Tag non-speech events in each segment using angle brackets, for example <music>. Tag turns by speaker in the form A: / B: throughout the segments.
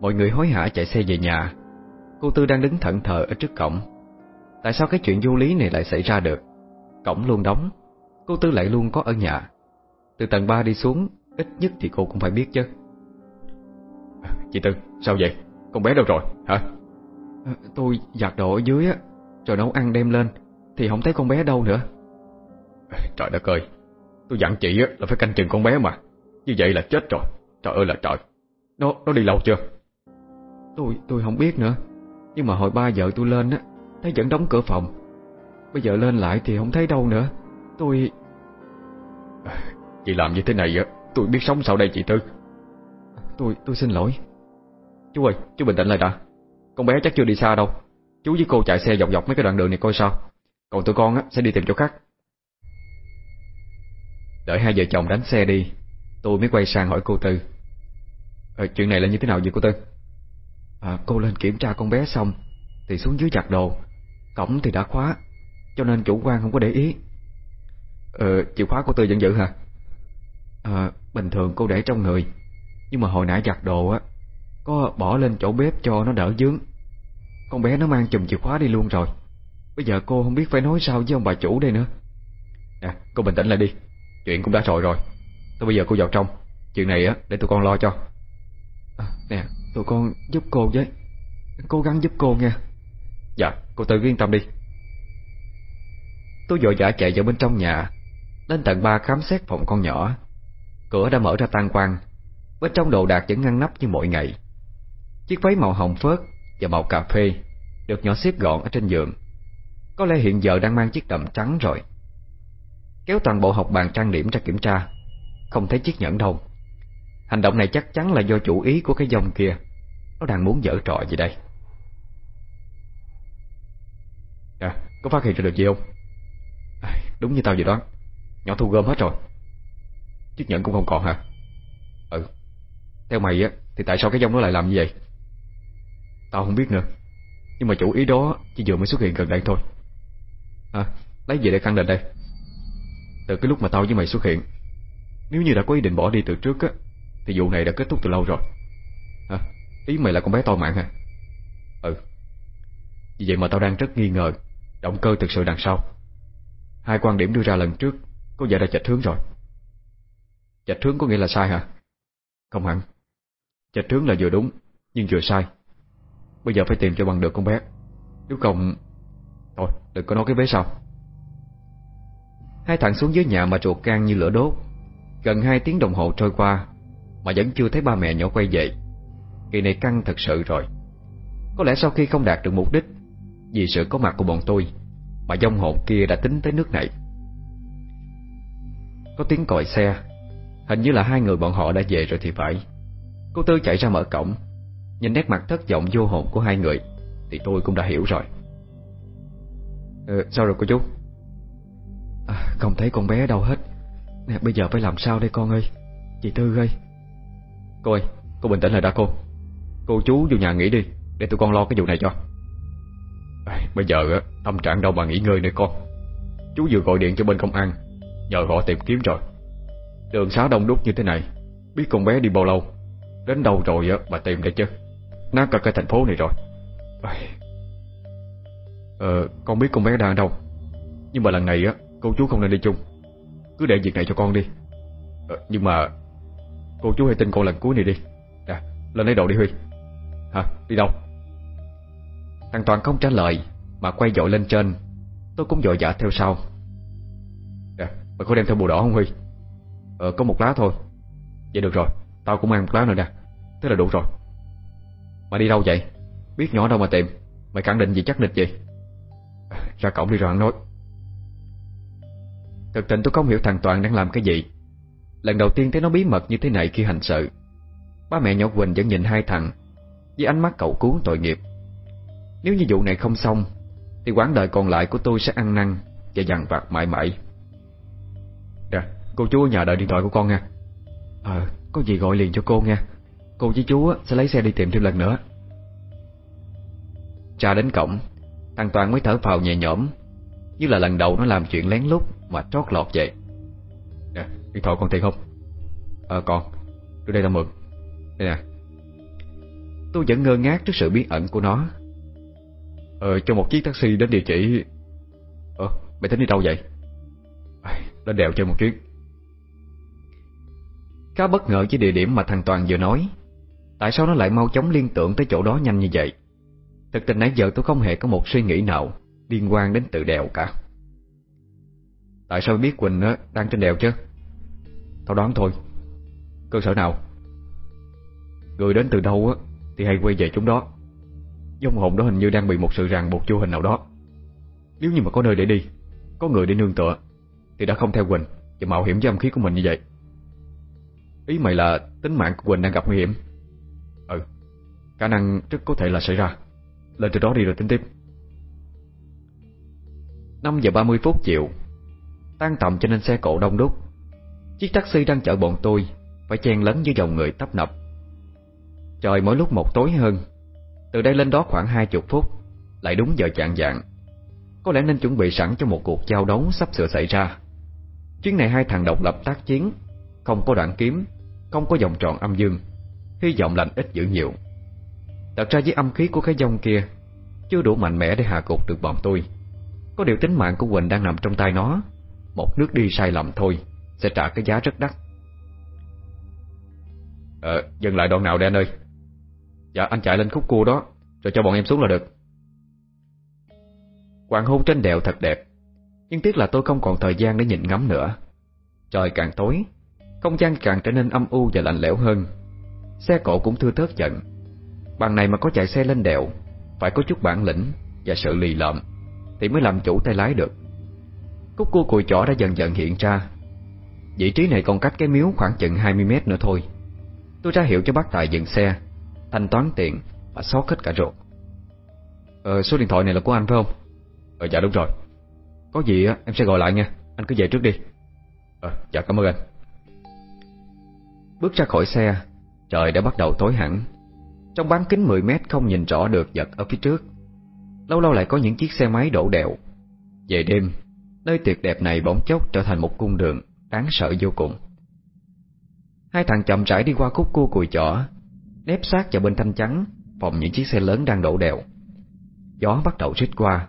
A: Mọi người hối hả chạy xe về nhà. Cô Tư đang đứng thận thờ ở trước cổng. Tại sao cái chuyện vô lý này lại xảy ra được? Cổng luôn đóng. Cô Tư lại luôn có ở nhà. Từ tầng 3 đi xuống Ít nhất thì cô cũng phải biết chứ.
B: Chị Tư, sao vậy? Con bé đâu rồi, hả?
A: À, tôi giặt đồ ở dưới á Rồi nấu ăn đem lên Thì không thấy con bé đâu nữa.
B: Trời đất ơi. Tôi dặn chị là phải canh chừng con bé mà. Như vậy là chết rồi. Trời ơi là trời. Nó nó đi lâu chưa
A: Tôi tôi không biết nữa. Nhưng mà hồi 3 giờ tôi lên á Thấy vẫn đóng cửa phòng. Bây giờ lên lại thì không thấy đâu nữa. Tôi
B: Chị làm như thế này á Tôi biết sống sao đây chị Tư.
A: Tôi tôi xin lỗi.
B: Chú ơi chú bình tĩnh lại đã. Con bé chắc chưa đi xa đâu. Chú với cô chạy xe dọc dọc mấy cái đoạn đường này coi sao. Còn tụi con á sẽ đi tìm chỗ khác.
A: Đợi hai vợ chồng đánh xe đi Tôi mới quay sang hỏi cô Tư.
B: À, Chuyện này là như thế nào vậy cô Tư
A: à, Cô lên kiểm tra con bé xong Thì xuống dưới chặt đồ. Cổng thì đã khóa Cho nên chủ quan không có để ý.
B: Ờ, chìa khóa của Tư vẫn giữ hả?
A: À, Bình thường cô để trong người Nhưng mà hồi nãy giặt đồ á Có bỏ lên chỗ bếp cho nó đỡ dướng. Con bé nó mang chùm chìa khóa đi luôn rồi. Bây giờ cô không biết phải nói sao với ông bà chủ đây nữa.
B: Nè, cô bình tĩnh lại đi Chuyện cũng đã rồi rồi. Tôi bây giờ cô vào trong Chuyện này á, để tụi con lo cho.
A: À, Nè, tụi con giúp cô với. Cố gắng giúp cô nha
B: Dạ, cô tự yên tâm đi.
A: Tôi vội vã chạy vào bên trong nhà Lên tầng ba khám xét phòng con nhỏ. Cửa đã mở ra tan quang Bên trong đồ đạc vẫn ngăn nắp như mọi ngày. Chiếc váy màu hồng phớt Và màu cà phê Được nhỏ xếp gọn ở trên giường. Có lẽ hiện giờ đang mang chiếc đầm trắng rồi. Kéo toàn bộ học bàn trang điểm ra kiểm tra Không thấy chiếc nhẫn đâu. Hành động này chắc chắn là do chủ ý của cái dòng kia. Nó đang muốn dở trò gì đây?
B: À, có phát hiện ra được gì không? À, đúng như tao dự đoán. Nhỏ thu gom hết rồi. Chiếc nhẫn cũng không còn hả? Ừ. Theo mày á Thì tại sao cái dòng nó lại làm như vậy?
A: Tao không biết nữa. Nhưng mà chủ ý đó chỉ vừa mới xuất hiện gần đây thôi.
B: À Lấy gì để khẳng định đây.
A: Từ cái lúc mà tao với mày xuất hiện Nếu như đã có ý định bỏ đi từ trước á thì vụ này đã kết thúc từ lâu rồi.
B: Hả? Ý mày là con bé to mạng hả?
A: Ừ. Vì vậy mà tao đang rất nghi ngờ, Động cơ thực sự đằng sau. Hai quan điểm đưa ra lần trước, Có vẻ đã chạch hướng rồi.
B: Chạch hướng có nghĩa là sai hả?
A: Không hẳn. Chạch hướng là vừa đúng, Nhưng vừa sai. Bây giờ phải tìm cho bằng được con bé. Nếu không, Thôi, đừng có nói cái bé sau. Hai thằng xuống dưới nhà mà ruột can như lửa đốt. Gần hai tiếng đồng hồ trôi qua mà vẫn chưa thấy ba mẹ nhỏ quay về. Kỳ này căng thật sự rồi. Có lẽ sau khi không đạt được mục đích Vì sự có mặt của bọn tôi Mà dông hồn kia đã tính tới nước này. Có tiếng còi xe Hình như là hai người bọn họ đã về rồi thì phải. Cô Tư chạy ra mở cổng Nhìn nét mặt thất vọng vô hồn của hai người Thì tôi cũng đã hiểu rồi.
B: Ừ, Sao rồi cô chú?
A: À, Không thấy con bé đâu hết. Nè bây giờ phải làm sao đây con ơi? Chị Tư ơi.
B: Cô ơi cô bình tĩnh lại đã cô. Cô chú vô nhà nghỉ đi Để tụi con lo cái vụ này cho. À, Bây giờ tâm trạng đâu mà nghỉ ngơi nữa con Chú vừa gọi điện cho bên công an Nhờ họ tìm kiếm rồi. Đường xá đông đúc như thế này Biết con bé đi bao lâu Đến đâu rồi á mà tìm đây chứ? Nát cả cái thành phố này rồi. Ờ con biết con bé đang ở đâu Nhưng mà lần này á Cô chú không nên đi chung. Cứ để việc này cho con đi. Ờ, Nhưng mà Cô chú hãy tin con lần cuối này đi. Nè lên lấy đồ đi Huy. Hả, đi đâu?
A: Thằng Toàn không trả lời, Mà quay dội lên trên. Tôi cũng dội dã theo sau.
B: Dạ, nè mày có đem theo bùa đỏ không Huy? Ờ có một lá thôi. Vậy được rồi, Tao cũng mang một lá nữa nè. Thế là đủ rồi. Mà đi đâu vậy? Biết nhỏ đâu mà tìm. Mày khẳng định gì chắc nịch gì Ra cổng đi rồi ăn nói.
A: Thực tình tôi không hiểu thằng Toàn đang làm cái gì. Lần đầu tiên thấy nó bí mật như thế này khi hành sự. Ba mẹ nhỏ Quỳnh vẫn nhìn hai thằng Với ánh mắt cậu cứu tội nghiệp. Nếu như vụ này không xong Thì quãng đời còn lại của tôi sẽ ăn năn Và dằn vặt mãi mãi.
B: Dạ, cô chú ở nhà đợi điện thoại của con nha.
A: Ờ có gì gọi liền cho cô nha. Cô với chú sẽ lấy xe đi tìm thêm lần nữa. Cha đến cổng Thằng Toàn mới thở phào nhẹ nhõm Như là lần đầu nó làm chuyện lén lút Mà trót lọt vậy
B: điện thoại còn tiền không?
A: Ờ còn
B: Đưa đây tao mượn. Đây nè.
A: Tôi vẫn ngơ ngác trước sự bí ẩn của nó.
B: Ờ, cho một chiếc taxi đến địa chỉ. Ờ, mày tính đi đâu vậy? À, lên đèo chơi một chuyến.
A: Khá bất ngờ với địa điểm mà thằng Toàn vừa nói. Tại sao nó lại mau chóng liên tưởng tới chỗ đó nhanh như vậy? Thực tình nãy giờ tôi không hề có một suy nghĩ nào Liên quan đến tự đèo cả.
B: Tại sao biết Quỳnh đang trên đèo chứ? Tao đoán thôi. Cơ sở nào? Người đến từ đâu á, Thì hay quay về chúng đó. Dông hồn đó hình như đang bị một sự ràng buộc vô hình nào đó. Nếu như mà có nơi để đi, Có người để nương tựa, Thì đã không theo Quỳnh Và mạo hiểm với âm khí của mình như vậy. Ý mày là tính mạng của Quỳnh đang gặp nguy hiểm? Ừ Khả năng rất có thể là xảy ra. Lên từ đó đi rồi tính tiếp.
A: 5 giờ 30 phút chiều, Tan tầm cho nên xe cộ đông đúc Chiếc taxi đang chở bọn tôi Phải chen lấn với dòng người tấp nập. Trời mỗi lúc một tối hơn. Từ đây lên đó khoảng hai chục phút, Lại đúng giờ chạng dạng Có lẽ nên chuẩn bị sẵn cho một cuộc giao đấu Sắp sửa xảy ra. Chuyến này hai thằng độc lập tác chiến, Không có đoạn kiếm, Không có vòng tròn âm dương, Hy vọng lành ít dữ nhiều. Thật ra với âm khí của cái dông kia, Chưa đủ mạnh mẽ để hạ gục được bọn tôi. Có điều tính mạng của Quỳnh đang nằm trong tay nó, Một nước đi sai lầm thôi. Sẽ trả cái giá rất đắt.
B: Ờ, dừng lại đoạn nào đây anh ơi? Dạ anh chạy lên khúc cua đó Rồi cho bọn em xuống là được.
A: Hoàng hôn trên đèo thật đẹp Nhưng tiếc là tôi không còn thời gian để nhìn ngắm nữa. Trời càng tối Không gian càng trở nên âm u và lạnh lẽo hơn. Xe cộ cũng thưa thớt dần. Bằng này mà có chạy xe lên đèo Phải có chút bản lĩnh Và sự lì lợm Thì mới làm chủ tay lái được. Cúc cua cùi chỏ đã dần dần hiện ra. Vị trí này còn cách cái miếu khoảng chừng 20 mét nữa thôi. Tôi ra hiệu cho bác Tài dừng xe, Thanh toán tiền Và xót hết cả ruột.
B: Ờ số điện thoại này là của anh phải không? Ờ dạ đúng rồi. Có gì á, em sẽ gọi lại nha. Anh cứ về trước đi. Ờ dạ cảm ơn anh.
A: Bước ra khỏi xe, Trời đã bắt đầu tối hẳn. Trong bán kính 10 mét không nhìn rõ được vật ở phía trước. Lâu lâu lại có những chiếc xe máy đổ đèo. Về đêm, Nơi tuyệt đẹp này bỗng chốc trở thành một cung đường. Đáng sợ vô cùng. Hai thằng chậm rãi đi qua khúc cua cùi chỏ, Nép sát vào bên thanh trắng Phòng những chiếc xe lớn đang đổ đèo. Gió bắt đầu rít qua,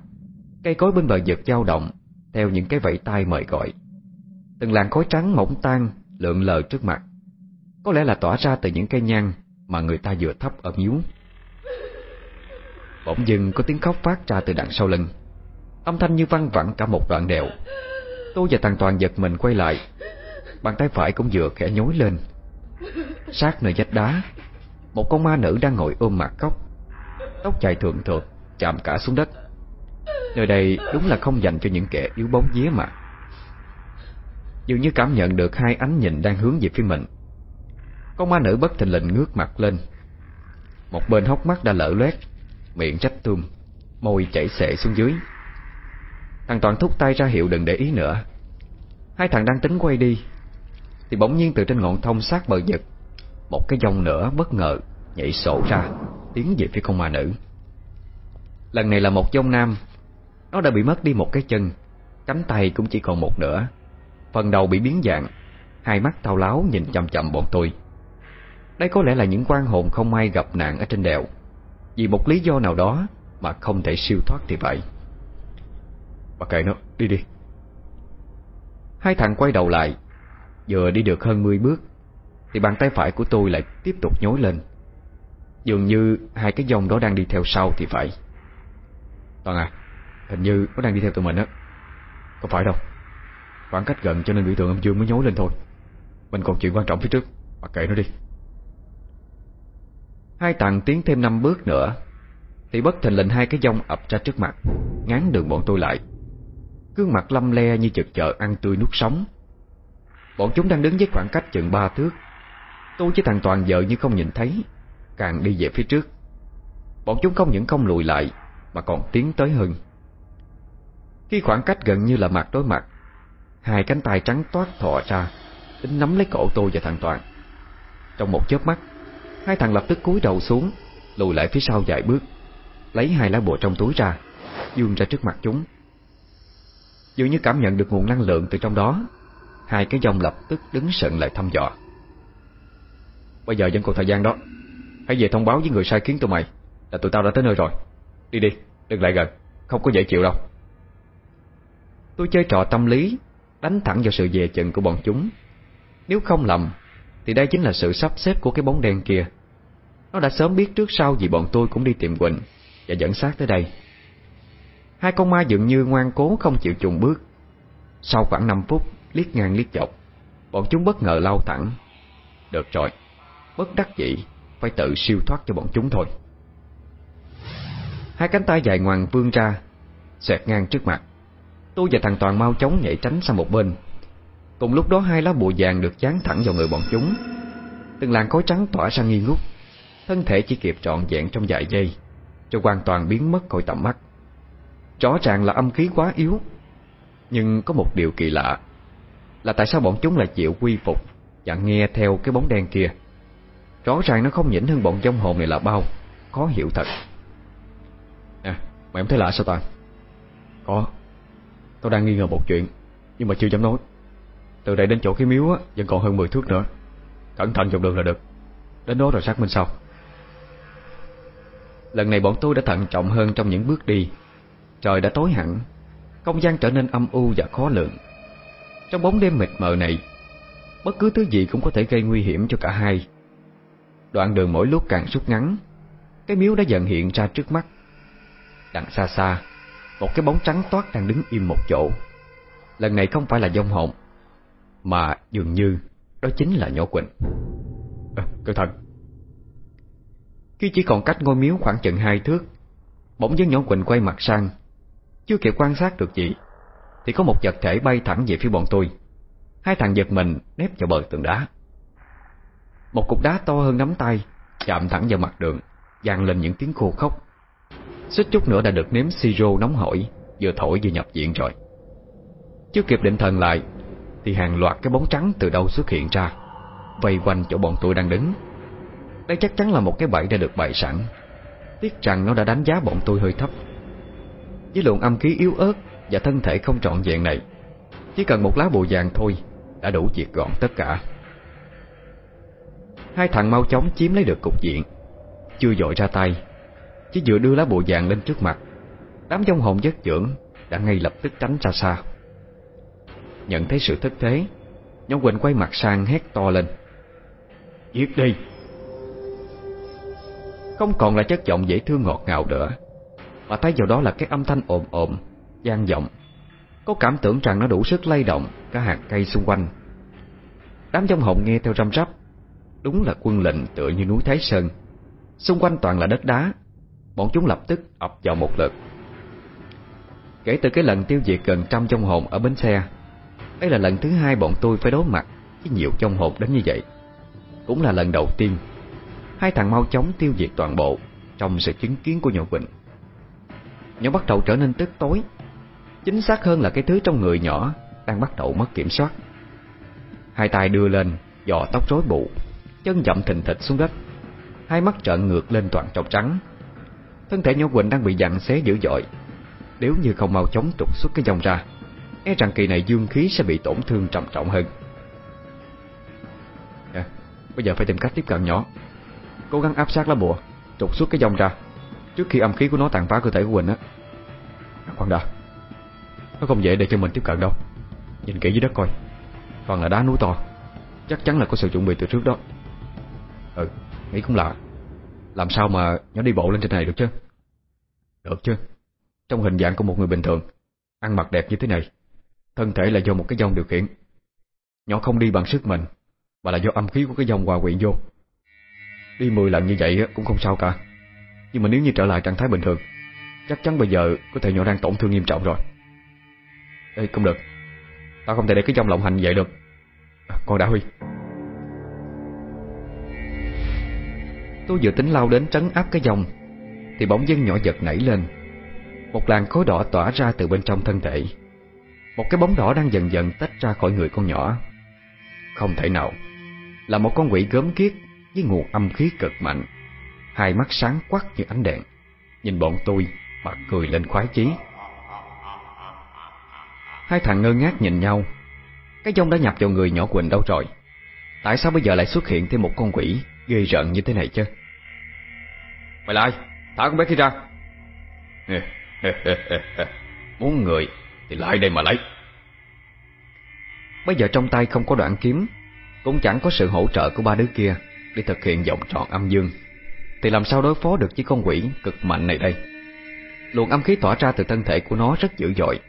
A: Cây cối bên bờ vực dao động Theo những cái vẫy tay mời gọi. Từng làn khói trắng mỏng tan Lượn lờ trước mặt. Có lẽ là tỏa ra từ những cây nhang Mà người ta vừa thắp ở miếu Bỗng dưng có tiếng khóc phát ra từ đằng sau lưng. Âm thanh như văng vẳng cả một đoạn đèo. Tôi và thằng Toàn giật mình quay lại. Bàn tay phải cũng vừa khẽ nhối lên. Sát nơi vách đá, Một con ma nữ đang ngồi ôm mặt khóc. Tóc dài thượng thượt, Chạm cả xuống đất. Nơi đây đúng là không dành cho những kẻ yếu bóng vía mà. Dường như cảm nhận được hai ánh nhìn đang hướng về phía mình. Con ma nữ bất thình lình ngước mặt lên. Một bên hốc mắt đã lở loét, Miệng trách tuôn Môi chảy xệ xuống dưới. Thằng Toàn thúc tay ra hiệu đừng để ý nữa. Hai thằng đang tính quay đi, Thì bỗng nhiên từ trên ngọn thông sát bờ vực, Một cái dòng nữa bất ngờ Nhảy sổ ra, Tiến về phía con ma nữ. Lần này là một dông nam, Nó đã bị mất đi một cái chân, Cánh tay cũng chỉ còn một nửa, Phần đầu bị biến dạng, Hai mắt thao láo nhìn chậm chậm bọn tôi. Đây có lẽ là những quan hồn không may gặp nạn ở trên đèo, Vì một lý do nào đó Mà không thể siêu thoát thì vậy
B: mà kệ nó, đi đi.
A: Hai thằng quay đầu lại. Vừa đi được hơn 10 bước Thì bàn tay phải của tôi lại tiếp tục nhối lên. Dường như hai cái dòng đó đang đi theo sau thì phải.
B: Toàn à Hình như nó đang đi theo tụi mình á. Không phải đâu. Khoảng cách gần cho nên biểu tượng âm dương mới nhối lên thôi. Mình còn chuyện quan trọng phía trước Mà kệ nó đi.
A: Hai thằng tiến thêm năm bước nữa Thì bất thình lình hai cái dông ập ra trước mặt Ngán đường bọn tôi lại. Gương mặt lâm le như chật chợ ăn tươi nuốt sống. Bọn chúng đang đứng với khoảng cách chừng ba thước. Tôi với thằng Toàn vợ như không nhìn thấy, Càng đi về phía trước. Bọn chúng không những không lùi lại, Mà còn tiến tới hơn. Khi khoảng cách gần như là mặt đối mặt, Hai cánh tay trắng toát thọ ra, Tính nắm lấy cổ tôi và thằng Toàn. Trong một chớp mắt, Hai thằng lập tức cúi đầu xuống, Lùi lại phía sau vài bước, Lấy hai lá bùa trong túi ra Dương ra trước mặt chúng. Dường như cảm nhận được nguồn năng lượng từ trong đó. Hai cái dòng lập tức đứng sợn lại thăm dò.
B: Bây giờ vẫn còn thời gian đó. Hãy về thông báo với người sai khiến tụi mày Là tụi tao đã tới nơi rồi. Đi đi, đừng lại gần Không có dễ chịu đâu.
A: Tôi chơi trò tâm lý Đánh thẳng vào sự dè chừng của bọn chúng. Nếu không lầm Thì đây chính là sự sắp xếp của cái bóng đen kia. Nó đã sớm biết trước sau Vì bọn tôi cũng đi tìm Quỳnh Và dẫn xác tới đây. Hai con ma dường như ngoan cố không chịu trùng bước. Sau khoảng 5 phút, Liếc ngang liếc dọc, Bọn chúng bất ngờ lao thẳng. Được rồi, Bất đắc dĩ, Phải tự siêu thoát cho bọn chúng thôi. Hai cánh tay dài ngoằng vươn ra, Xẹt ngang trước mặt. Tôi và thằng Toàn mau chóng nhảy tránh sang một bên. Cùng lúc đó hai lá bùa vàng được dán thẳng vào người bọn chúng. Từng làn khói trắng tỏa ra nghi ngút. Thân thể chỉ kịp trọn vẹn trong vài giây, Cho hoàn toàn biến mất khỏi tầm mắt. Rõ ràng là âm khí quá yếu. Nhưng có một điều kỳ lạ Là tại sao bọn chúng lại chịu quy phục Và nghe theo cái bóng đen kia? Rõ ràng nó không nhỉnh hơn bọn dông hồn này là bao. Khó hiểu thật.
B: À, nè, mày không thấy lạ sao Toàn
A: Có.
B: Tao đang nghi ngờ một chuyện Nhưng mà chưa dám nói. Từ đây đến chỗ cái miếu á Vẫn còn hơn 10 thước nữa. Cẩn thận dọc đường là được. Đến đó rồi xác minh sau.
A: Lần này bọn tôi đã thận trọng hơn trong những bước đi. Trời đã tối hẳn Không gian trở nên âm u và khó lường. Trong bóng đêm mịt mờ này Bất cứ thứ gì cũng có thể gây nguy hiểm cho cả hai. Đoạn đường mỗi lúc càng rút ngắn Cái miếu đã dần hiện ra trước mắt. Đằng xa xa Một cái bóng trắng toát đang đứng im một chỗ. Lần này không phải là dông hồn Mà dường như Đó chính là nhỏ Quỳnh.
B: À, Cẩn thận.
A: Khi chỉ còn cách ngôi miếu khoảng chừng hai thước Bỗng dưng nhỏ Quỳnh quay mặt sang chưa kịp quan sát được gì, Thì có một vật thể bay thẳng về phía bọn tôi. Hai thằng giật mình, nép vào bờ tường đá. Một cục đá to hơn nắm tay, Chạm thẳng vào mặt đường, vang lên những tiếng khô khóc Xích chút nữa đã được nếm siro nóng hổi, Vừa thổi vừa nhập viện rồi. Chưa kịp định thần lại, Thì hàng loạt cái bóng trắng từ đâu xuất hiện ra, Vây quanh chỗ bọn tôi đang đứng. Đây chắc chắn là một cái bẫy đã được bày sẵn. Tiếc rằng nó đã đánh giá bọn tôi hơi thấp. Với lượng âm khí yếu ớt Và thân thể không trọn vẹn này. Chỉ cần một lá bùa vàng thôi Đã đủ diệt gọn tất cả. Hai thằng mau chóng chiếm lấy được cục diện. Chưa dội ra tay, Chỉ vừa đưa lá bùa vàng lên trước mặt, Đám dông hồn giấc dưỡng Đã ngay lập tức tránh ra xa. Nhận thấy sự thất thế, Nhóm Quỳnh quay mặt sang hét to lên. Giết đi! Không còn là chất giọng dễ thương ngọt ngào nữa. Mà thay vào đó là cái âm thanh ồm ồm gian vọng. Có cảm tưởng rằng nó đủ sức lay động Cả hạt cây xung quanh. Đám trong hồn nghe theo răm rắp. Đúng là quân lệnh tựa như núi Thái Sơn. Xung quanh toàn là đất đá. Bọn chúng lập tức ập vào một lượt. Kể từ cái lần tiêu diệt gần trăm trong hồn ở bến xe Đây là lần thứ hai bọn tôi phải đối mặt Với nhiều trong hồn đến như vậy. Cũng là lần đầu tiên, Hai thằng mau chóng tiêu diệt toàn bộ Trong sự chứng kiến của nhỏ Quỳnh. Nhỏ bắt đầu trở nên tức tối. Chính xác hơn là cái thứ trong người nhỏ Đang bắt đầu mất kiểm soát. Hai tay đưa lên Dò tóc rối bù Chân chậm thình thịch xuống đất. Hai mắt trợn ngược lên toàn trọc trắng. Thân thể nhỏ Quỳnh đang bị dặn xé dữ dội. Nếu như không mau chóng trục xuất cái dòng ra E rằng kỳ này dương khí sẽ bị tổn thương trầm trọng hơn. À, Bây giờ phải tìm cách tiếp cận nhỏ Cố gắng áp sát lá bùa Trục xuất cái dòng ra. Trước khi âm khí của nó tàn phá cơ thể của Quỳnh á Khoan đã. Nó không dễ để cho mình tiếp cận đâu. Nhìn kỹ dưới đất coi. Toàn là đá núi to. Chắc chắn là có sự chuẩn bị từ trước đó. Ừ, nghĩ cũng lạ. Làm sao mà nó đi bộ lên trên này được chứ? Được chứ. Trong hình dạng của một người bình thường Ăn mặc đẹp như thế này Thân thể là do một cái dòng điều khiển. Nhỏ không đi bằng sức mình Mà là do âm khí của cái dòng hòa quyện vô. Đi 10 lần như vậy cũng không sao cả. Nhưng mà nếu như trở lại trạng thái bình thường Chắc chắn bây giờ có thể nhỏ đang tổn thương nghiêm trọng rồi. Ê không được. Tao không thể để cái trong lộng hành vậy được. À, Còn đã Huy. Tôi vừa tính lao đến trấn áp cái dòng Thì bỗng dưng nhỏ giật nảy lên. Một làn khối đỏ tỏa ra từ bên trong thân thể. Một cái bóng đỏ đang dần dần tách ra khỏi người con nhỏ. Không thể nào. Là một con quỷ gớm kiết Với nguồn âm khí cực mạnh. Hai mắt sáng quắc như ánh đèn. Nhìn bọn tôi mà cười lên khoái chí. Hai thằng ngơ ngác nhìn nhau. Cái dông đã nhập vào người nhỏ Quỳnh đâu rồi? Tại sao bây giờ lại xuất hiện thêm một con quỷ Ghê rợn như thế này chứ?
B: Mày lại, Thả con bé kia ra. <laughs>
A: Muốn người Thì lại đây mà lấy. Bây giờ trong tay không có đoạn kiếm, Cũng chẳng có sự hỗ trợ của ba đứa kia Để thực hiện vòng tròn âm dương. Thì làm sao đối phó được với con quỷ cực mạnh này đây? Luồng âm khí tỏa ra từ thân thể của nó rất dữ dội.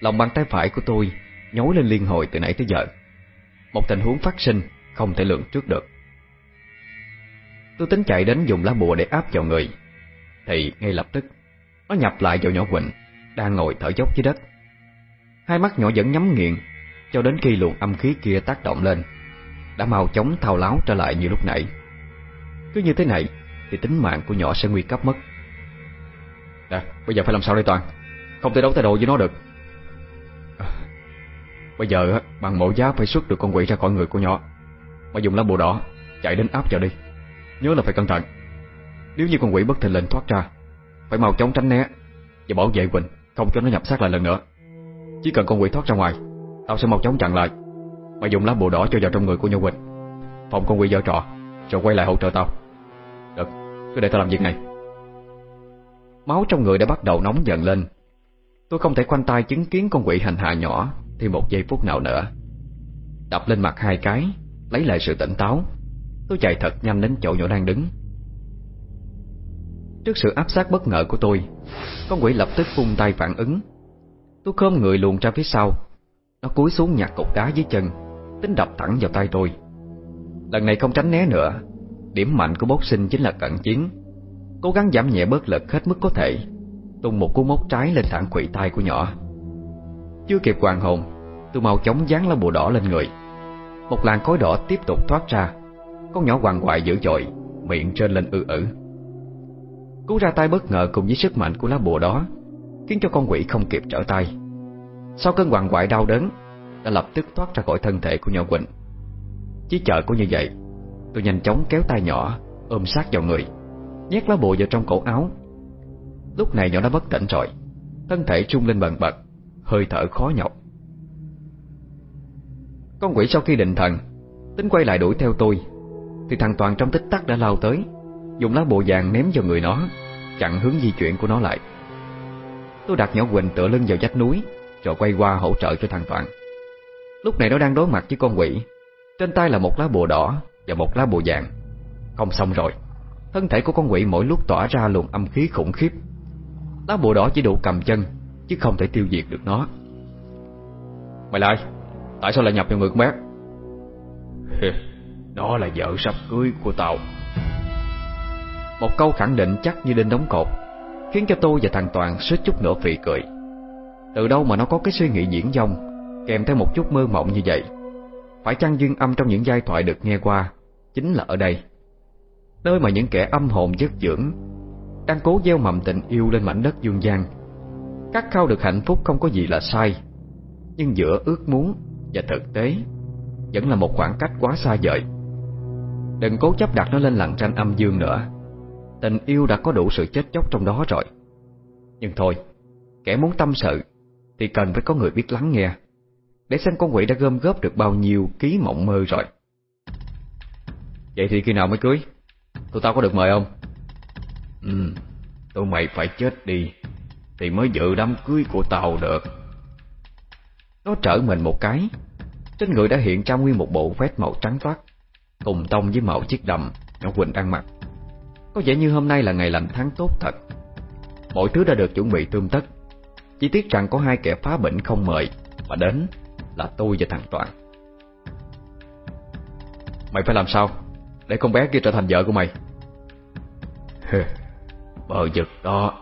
A: Lòng bàn tay phải của tôi Nhối lên liên hồi từ nãy tới giờ. Một tình huống phát sinh Không thể lượng trước được. Tôi tính chạy đến dùng lá bùa để áp vào người. Thì ngay lập tức, Nó nhập lại vào nhỏ Quỳnh, Đang ngồi thở dốc dưới đất. Hai mắt nhỏ vẫn nhắm nghiền, Cho đến khi luồng âm khí kia tác động lên, Đã mau chóng thao láo trở lại như lúc nãy. Cứ như thế này thì tính mạng của nhỏ sẽ nguy cấp mất.
B: Nè, bây giờ phải làm sao đây Toàn? Không thể đấu tay độ với nó được.
A: À, Bây giờ bằng mọi giá phải xuất được con quỷ ra khỏi người của nhỏ. Mà dùng lá bùa đỏ Chạy đến áp vào đi. Nhớ là phải cẩn thận. Nếu như con quỷ bất thình lệnh thoát ra Phải mau chóng tránh né Và bảo vệ Quỳnh Không cho nó nhập sát lại lần nữa. Chỉ cần con quỷ thoát ra ngoài Tao sẽ mau chóng chặn lại. Mà dùng lá bùa đỏ cho vào trong người của Nhô Quỳnh. Phòng con quỷ dở trọ Rồi quay lại hỗ trợ tao cứ để tao làm việc này. Máu trong người đã bắt đầu nóng dần lên. Tôi không thể khoanh tay chứng kiến con quỷ hành hạ nhỏ Thêm một giây phút nào nữa. Đập lên mặt hai cái, Lấy lại sự tỉnh táo. Tôi chạy thật nhanh đến chỗ nhỏ đang đứng. Trước sự áp sát bất ngờ của tôi, Con quỷ lập tức vung tay phản ứng. Tôi khom người luồn ra phía sau. Nó cúi xuống nhặt cục đá dưới chân, Tính đập thẳng vào tay tôi. Lần này không tránh né nữa Điểm mạnh của bốc sinh chính là cận chiến. Cố gắng giảm nhẹ bớt lực hết mức có thể. Tung một cú móc trái lên thẳng quỷ tay của nhỏ. Chưa kịp hoàng hồn Tôi mau chóng dán lá bùa đỏ lên người. Một làn khói đỏ tiếp tục thoát ra. Con nhỏ hoàng hoại dữ dội, Miệng trên lên ư ử. Cú ra tay bất ngờ cùng với sức mạnh của lá bùa đó, Khiến cho con quỷ không kịp trở tay. Sau cơn hoàng hoại đau đớn, Đã lập tức thoát ra khỏi thân thể của nhỏ Quỳnh. Chỉ chờ có như vậy Tôi nhanh chóng kéo tay nhỏ, Ôm sát vào người, Nhét lá bùa vào trong cổ áo. Lúc này nhỏ đã bất tỉnh rồi, Thân thể trung lên bần bật, Hơi thở khó nhọc. Con quỷ sau khi định thần, Tính quay lại đuổi theo tôi, Thì thằng Toàn trong tích tắc đã lao tới, Dùng lá bùa vàng ném vào người nó, Chặn hướng di chuyển của nó lại. Tôi đặt nhỏ Quỳnh tựa lưng vào vách núi, Rồi quay qua hỗ trợ cho thằng Toàn. Lúc này nó đang đối mặt với con quỷ, Trên tay là một lá bùa đỏ và một lá bùa vàng. Không xong rồi. Thân thể của con quỷ mỗi lúc tỏa ra luồng âm khí khủng khiếp. Lá bùa đỏ chỉ đủ cầm chân, Chứ không thể tiêu diệt được nó.
B: Mày lại Tại sao lại nhập vào người con bé
A: Đó là vợ sắp cưới của tao. Một câu khẳng định chắc như đinh đóng cột, Khiến cho tôi và thằng Toàn suýt chút nữa phì cười. Từ đâu mà nó có cái suy nghĩ diễn dông, Kèm theo một chút mơ mộng như vậy? Phải chăng duyên âm trong những giai thoại được nghe qua, Chính là ở đây. Nơi mà những kẻ âm hồn dứt dưỡng, Đang cố gieo mầm tình yêu lên mảnh đất dương gian. Các khao được hạnh phúc không có gì là sai, Nhưng giữa ước muốn và thực tế Vẫn là một khoảng cách quá xa vời. Đừng cố chấp đặt nó lên lặng tranh âm dương nữa. Tình yêu đã có đủ sự chết chóc trong đó rồi. Nhưng thôi, Kẻ muốn tâm sự Thì cần phải có người biết lắng nghe. Để xem con quỷ đã gom góp được bao nhiêu ký mộng mơ rồi.
B: Vậy thì khi nào mới cưới? Tụi tao có được mời không?
A: Ừ Tụi mày phải chết đi Thì mới dự đám cưới của tao được. Nó trở mình một cái. Trên người đã hiện ra nguyên một bộ vest màu trắng toát Cùng tông với màu chiếc đầm Nhỏ Quỳnh đang mặc. Có vẻ như hôm nay là ngày lành tháng tốt thật. Mọi thứ đã được chuẩn bị tươm tất. Chỉ tiếc rằng có hai kẻ phá bệnh không mời Mà đến là tôi và thằng Toàn.
B: Mày phải làm sao Để con bé kia trở thành vợ của mày?
A: Bờ vực đó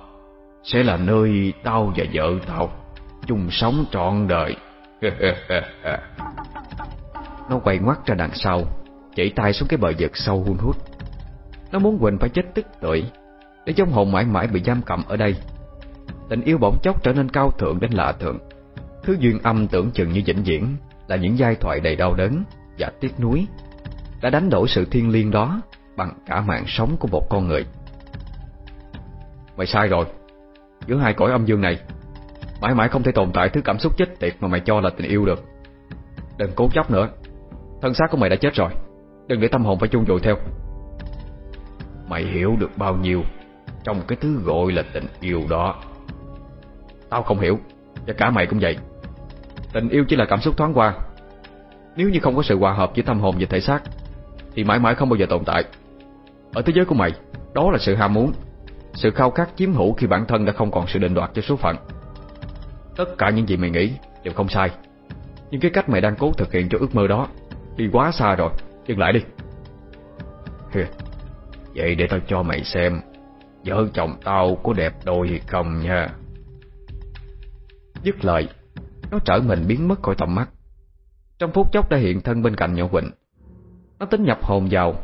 A: Sẽ là nơi tao và vợ tao chung sống trọn đời. <laughs> Nó quay ngoắt ra đằng sau chạy tay xuống cái bờ vực sâu hun hút. Nó muốn Quỳnh phải chết tức tuổi Để trong hồn mãi mãi bị giam cầm ở đây. Tình yêu bỗng chốc trở nên cao thượng đến lạ thượng Thứ duyên âm tưởng chừng như vĩnh viễn, Là những giai thoại đầy đau đớn Và tiếc nuối. Đã đánh đổi sự thiên liêng đó Bằng cả mạng sống của một con người.
B: Mày sai rồi. Giữa hai cõi âm dương này, Mãi mãi không thể tồn tại thứ cảm xúc chết tiệt Mà mày cho là tình yêu được. Đừng cố chấp nữa. Thân xác của mày đã chết rồi. Đừng để tâm hồn phải chung dội theo.
A: Mày hiểu được bao nhiêu
B: Trong cái thứ gọi là tình yêu đó. Tao không hiểu, Và cả mày cũng vậy. Tình yêu chỉ là cảm xúc thoáng qua. Nếu như không có sự hòa hợp giữa tâm hồn và thể xác, Thì mãi mãi không bao giờ tồn tại. Ở thế giới của mày, Đó là sự ham muốn, Sự khao khát chiếm hữu khi bản thân đã không còn sự định đoạt cho số phận. Tất cả những gì mày nghĩ đều không sai. Nhưng cái cách mày đang cố thực hiện cho ước mơ đó Đi quá xa rồi, Dừng lại đi. Vậy để tao cho mày xem Vợ chồng tao có đẹp đôi hay không nha. Dứt lời nó trở mình biến mất khỏi tầm mắt. Trong phút chốc đã hiện thân bên cạnh nhỏ Quỳnh Nó tính nhập hồn vào,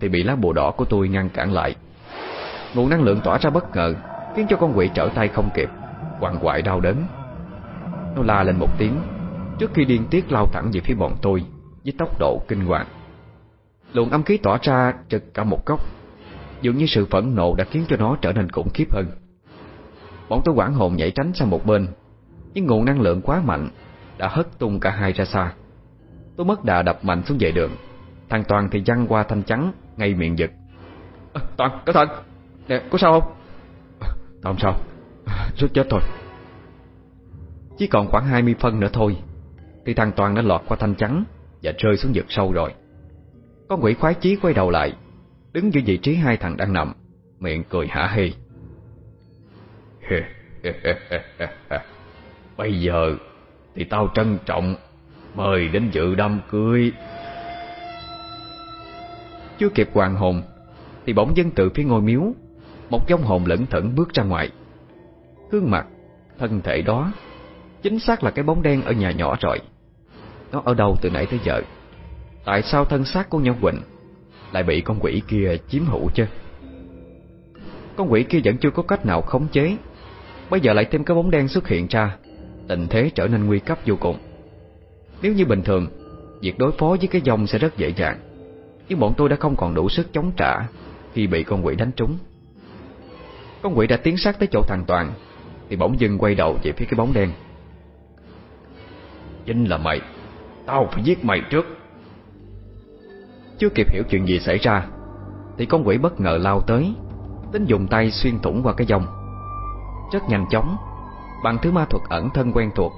B: Thì bị lá bùa đỏ của tôi ngăn cản lại. Nguồn năng lượng tỏa ra bất ngờ, Khiến cho con quỷ trở tay không kịp Hoàng quại đau đớn. Nó la lên một tiếng, Trước khi điên tiết lao thẳng về phía bọn tôi, Với tốc độ kinh hoàng. Luồng âm khí tỏa ra trực cả một góc, Dường như sự phẫn nộ đã khiến cho nó trở nên khủng khiếp hơn. Bọn tôi quảng hồn nhảy tránh sang một bên nhưng nguồn năng lượng quá mạnh Đã hất tung cả hai ra xa. Tôi mất đà đập mạnh xuống vệ đường. Thằng Toàn thì văng qua thanh trắng Ngay miệng giật. À, Toàn, cẩn thận. Nè, có sao không? À, Tao không sao. Rút chết thôi. Chỉ còn khoảng 20 phân nữa thôi Thì thằng Toàn đã lọt qua thanh trắng Và rơi xuống vực sâu rồi. Con quỷ khoái chí quay đầu lại Đứng giữa vị trí hai thằng đang nằm Miệng cười hả hê <laughs> Bây giờ Thì tao trân trọng Mời đến dự đám cưới. Chưa kịp hoàng hồn Thì bỗng dân từ phía ngôi miếu, Một dòng hồn lẫn thẫn bước ra ngoài. Gương mặt, Thân thể đó, Chính xác là cái bóng đen ở nhà nhỏ rồi. Nó ở đâu từ nãy tới giờ? Tại sao thân xác của nhau Quỳnh lại bị con quỷ kia chiếm hữu chứ? Con quỷ kia vẫn chưa có cách nào khống chế. Bây giờ lại thêm cái bóng đen xuất hiện ra. Tình thế trở nên nguy cấp vô cùng. Nếu như bình thường, Việc đối phó với cái dòng sẽ rất dễ dàng. Nhưng bọn tôi đã không còn đủ sức chống trả Khi bị con quỷ đánh trúng. Con quỷ đã tiến sát tới chỗ thằng Toàn, Thì bỗng dưng quay đầu về phía cái bóng đen. Chính là mày. Tao phải giết mày trước. Chưa kịp hiểu chuyện gì xảy ra, Thì con quỷ bất ngờ lao tới, Tính dùng tay xuyên thủng qua cái dòng Rất nhanh chóng Bằng thứ ma thuật ẩn thân quen thuộc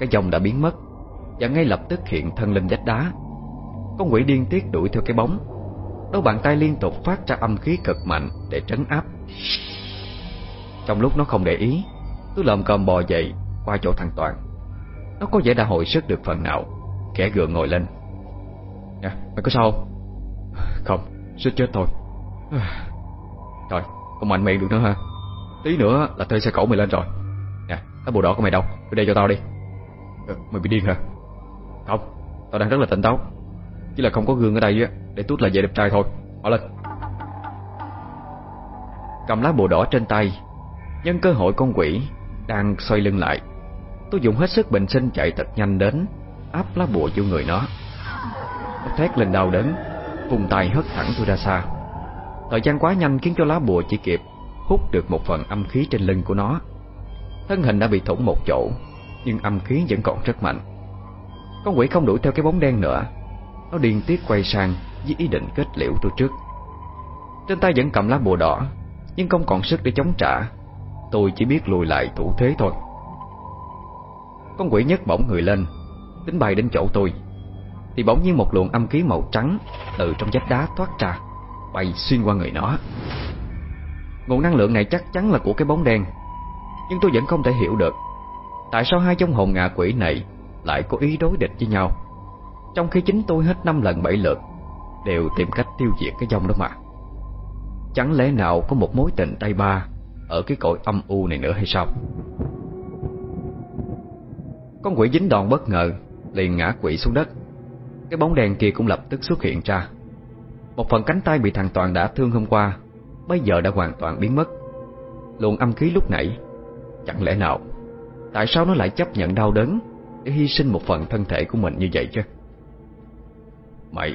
B: Cái dòng đã biến mất Và ngay lập tức hiện thân lên vách đá. Con quỷ điên tiết đuổi theo cái bóng. Đôi bàn tay liên tục phát ra âm khí cực mạnh Để trấn áp. Trong lúc nó không để ý Tôi lầm cơm bò dậy qua chỗ thằng Toàn. Nó có vẻ đã hồi sức được phần nào Kẻ gượng ngồi lên. Nè, mày có sao không? Không, suýt chết thôi. Trời, không mạnh miệng được nữa ha Tí nữa là thuê xe cổ mày lên rồi cái bộ đỏ của mày đâu? Đưa đây cho tao đi. Ừ, Mày bị điên hả? Không, tao đang rất là tỉnh táo. Chỉ là không có gương ở đây á Để tút là về đẹp trai thôi. Bỏ lên. Cầm lá bùa đỏ trên tay Nhân cơ hội con quỷ Đang xoay lưng lại. Tôi dùng hết sức bình sinh chạy thật nhanh đến Áp lá bùa vô người nó. Nó thét lên đau đớn Vùng tay hất thẳng tôi ra xa. Thời gian quá nhanh khiến cho lá bùa chỉ kịp Hút được một phần âm khí trên lưng của nó. Thân hình đã bị thủng một chỗ, Nhưng âm khí vẫn còn rất mạnh. Con quỷ không đuổi theo cái bóng đen nữa. Nó điên tiết quay sang Với ý định kết liễu tôi trước. Trên tay vẫn cầm lá bùa đỏ, Nhưng không còn sức để chống trả. Tôi chỉ biết lùi lại thủ thế thôi. Con quỷ nhấc bổng người lên, Tính bay đến chỗ tôi. Thì bỗng nhiên một luồng âm khí màu trắng Từ trong vách đá thoát ra, Bay xuyên qua người nó. Nguồn năng lượng này chắc chắn là của cái bóng đen. Nhưng tôi vẫn không thể hiểu được Tại sao hai trong hồn ngạ quỷ này Lại có ý đối địch với nhau, Trong khi chính tôi hết năm lần bảy lượt Đều tìm cách tiêu diệt cái dòng đó mà. Chẳng lẽ nào có một mối tình tay ba Ở cái cõi âm u này nữa hay sao? Con quỷ dính đòn bất ngờ Liền ngã quỷ xuống đất. Cái bóng đèn kia cũng lập tức xuất hiện ra. Một phần cánh tay bị thằng Toàn đã thương hôm qua, Bây giờ đã hoàn toàn biến mất. Luồng âm khí lúc nãy Chẳng lẽ nào? Tại sao nó lại chấp nhận đau đớn Để hy sinh một phần thân thể của mình như vậy chứ? Mày,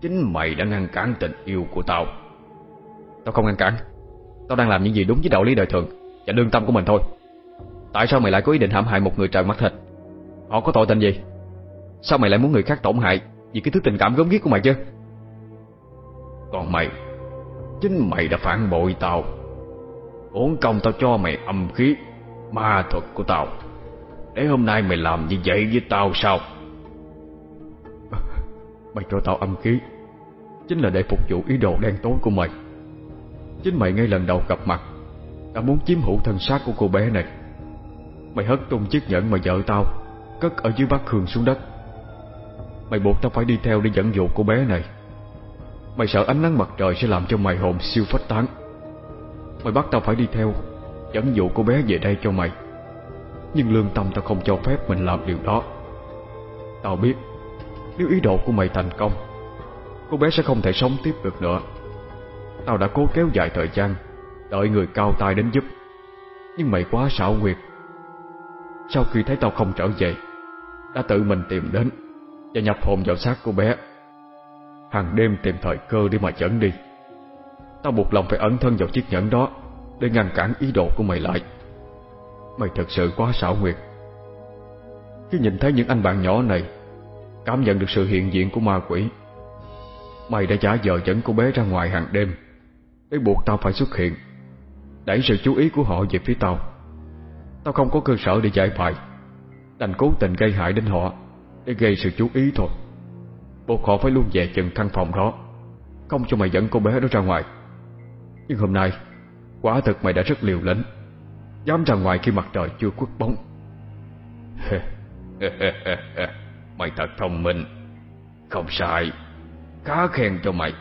B: Chính mày đã ngăn cản tình yêu của tao. Tao không ngăn cản. Tao đang làm những gì đúng với đạo lý đời thường Và lương tâm của mình thôi. Tại sao mày lại có ý định hãm hại một người trời mắt thịt? Họ có tội tình gì? Sao mày lại muốn người khác tổn hại Vì cái thứ tình cảm gớm ghiếc của mày chứ? Còn mày, Chính mày đã phản bội tao. Uổng công tao cho mày âm khí, Ma thuật của tao. Để hôm nay mày làm như vậy với tao sao? <laughs>
A: Mày cho tao âm khí, Chính là để phục vụ ý đồ đen tối của mày. Chính mày ngay lần đầu gặp mặt, Đã muốn chiếm hữu thân xác của cô bé này. Mày hất tung chiếc nhẫn mà vợ tao, Cất ở dưới bát hương xuống đất. Mày buộc tao phải đi theo để dẫn dụ cô bé này. Mày sợ ánh nắng mặt trời sẽ làm cho mày hồn siêu phách tán. Mày bắt tao phải đi theo. Dẫn dụ cô bé về đây cho mày. Nhưng lương tâm tao không cho phép mình làm điều đó. Tao biết, Nếu ý đồ của mày thành công, Cô bé sẽ không thể sống tiếp được nữa. Tao đã cố kéo dài thời gian, Đợi người cao tay đến giúp. Nhưng mày quá xảo quyệt. Sau khi thấy tao không trở về, Đã tự mình tìm đến Và nhập hồn vào xác cô bé. Hàng đêm tìm thời cơ để mà dẫn đi. Tao buộc lòng phải ẩn thân vào chiếc nhẫn đó Để ngăn cản ý đồ của mày lại. Mày thật sự quá xảo nguyệt Khi nhìn thấy những anh bạn nhỏ này, Cảm nhận được sự hiện diện của ma quỷ, Mày đã giả vờ dẫn cô bé ra ngoài hàng đêm Để buộc tao phải xuất hiện, Đẩy sự chú ý của họ về phía tao. Tao không có cơ sở để giải bài, Đành cố tình gây hại đến họ Để gây sự chú ý thôi. Buộc họ phải luôn về chừng căn phòng đó, Không cho mày dẫn cô bé đó ra ngoài. Nhưng hôm nay Quả thực mày đã rất liều lĩnh. Dám ra ngoài khi mặt trời chưa khuất bóng. <laughs>
B: Mày thật thông minh. Không sai. Khá khen cho mày.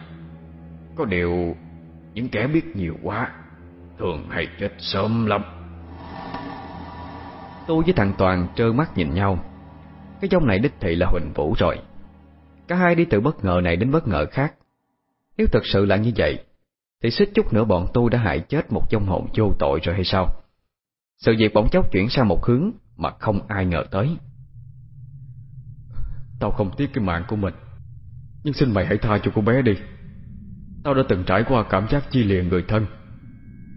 B: Có điều Những kẻ biết nhiều quá Thường hay chết sớm lắm.
A: Tôi với thằng Toàn trơ mắt nhìn nhau. Cái giống này đích thị là Huỳnh Vũ rồi. Cả hai đi từ bất ngờ này đến bất ngờ khác. Nếu thật sự là như vậy thì xích chút nữa bọn tôi đã hại chết một trong hồn vô tội rồi hay sao? Sự việc bỗng chốc chuyển sang một hướng Mà không ai ngờ tới. Tao không tiếc cái mạng của mình, Nhưng xin mày hãy tha cho cô bé đi. Tao đã từng trải qua cảm giác chi liền người thân.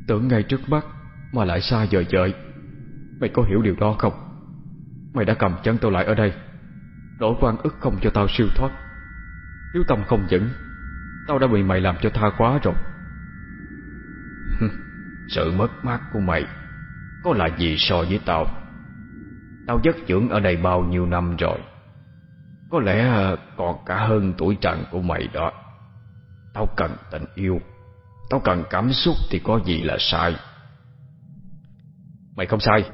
A: Tưởng ngay trước mắt Mà lại xa vời vợi Mày có hiểu điều đó không? Mày đã cầm chân tao lại ở đây. Nỗi quan ức không cho tao siêu thoát. Nếu tâm không vững, Tao đã bị mày làm cho tha quá rồi. <laughs>
B: Sự mất mát của mày Có là gì so với tao? Tao giấc dưỡng ở đây bao nhiêu năm rồi? Có lẽ à, còn cả hơn tuổi trần của mày đó. Tao cần tình yêu. Tao cần cảm xúc thì có gì là sai?
A: Mày không sai.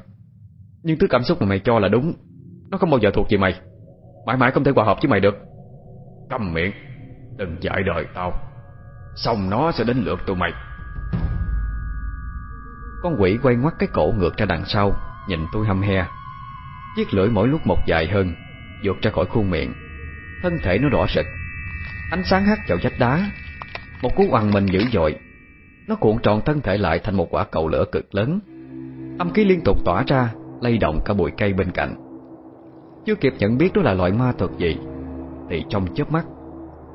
A: Nhưng thứ cảm xúc mà mày cho là đúng, Nó không bao giờ thuộc về mày. Mãi mãi không thể hòa hợp với mày được.
B: Câm miệng, Đừng dạy đời tao. Xong nó sẽ đến lượt tụi mày.
A: Con quỷ quay ngoắt cái cổ ngược ra đằng sau, Nhìn tôi hâm he. Chiếc lưỡi mỗi lúc một dài hơn Vượt ra khỏi khuôn miệng. Thân thể nó đỏ sực. Ánh sáng hắt vào vách đá. Một cú oằn mình dữ dội. Nó cuộn tròn thân thể lại thành một quả cầu lửa cực lớn. Âm khí liên tục tỏa ra, Lay động cả bụi cây bên cạnh. Chưa kịp nhận biết đó là loại ma thuật gì, Thì trong chớp mắt,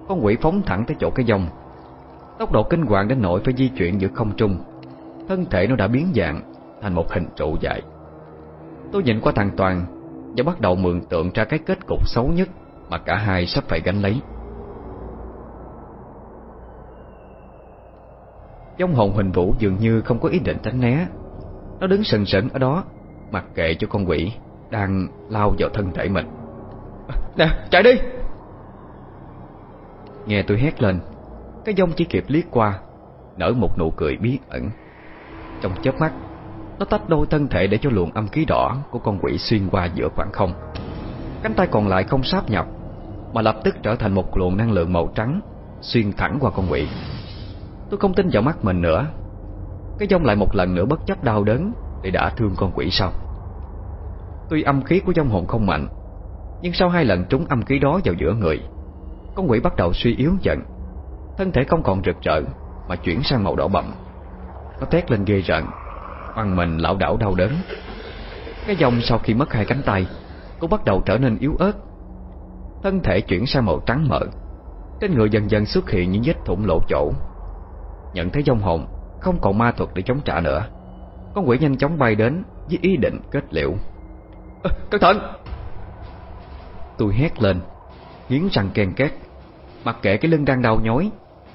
A: Con quỷ phóng thẳng tới chỗ cái dòng. Tốc độ kinh hoàng đến nỗi phải di chuyển giữa không trung. Thân thể nó đã biến dạng Thành một hình trụ dài Tôi nhìn qua thằng Toàn Và bắt đầu mường tượng ra cái kết cục xấu nhất Mà cả hai sắp phải gánh lấy. Trong hồn hình vũ dường như không có ý định tránh né. Nó đứng sừng sững ở đó Mặc kệ cho con quỷ đang lao vào thân thể mình. Nè chạy đi! Nghe tôi hét lên Cái dông chỉ kịp liếc qua Nở một nụ cười bí ẩn trong chớp mắt. Nó tách đôi thân thể để cho luồng âm khí đỏ Của con quỷ xuyên qua giữa khoảng không. Cánh tay còn lại không sáp nhập, Mà lập tức trở thành một luồng năng lượng màu trắng Xuyên thẳng qua con quỷ. Tôi không tin vào mắt mình nữa. Cái dông lại một lần nữa bất chấp đau đớn Để đã thương con quỷ xong. Tuy âm khí của dông hồn không mạnh, Nhưng sau hai lần trúng âm khí đó vào giữa người, Con quỷ bắt đầu suy yếu dần. Thân thể không còn rực rỡ, Mà chuyển sang màu đỏ bậm. Nó thét lên ghê rợn. Bằng mình lão đảo đau đớn. Cái dòng sau khi mất hai cánh tay Cũng bắt đầu trở nên yếu ớt. Thân thể chuyển sang màu trắng mỡ Trên người dần dần xuất hiện những vết thủng lộ chỗ. Nhận thấy dông hồn Không còn ma thuật để chống trả nữa. Con quỷ nhanh chóng bay đến Với ý định kết liễu. À, Cẩn thận! Tôi hét lên Nghiến răng ken két. Mặc kệ cái lưng đang đau nhói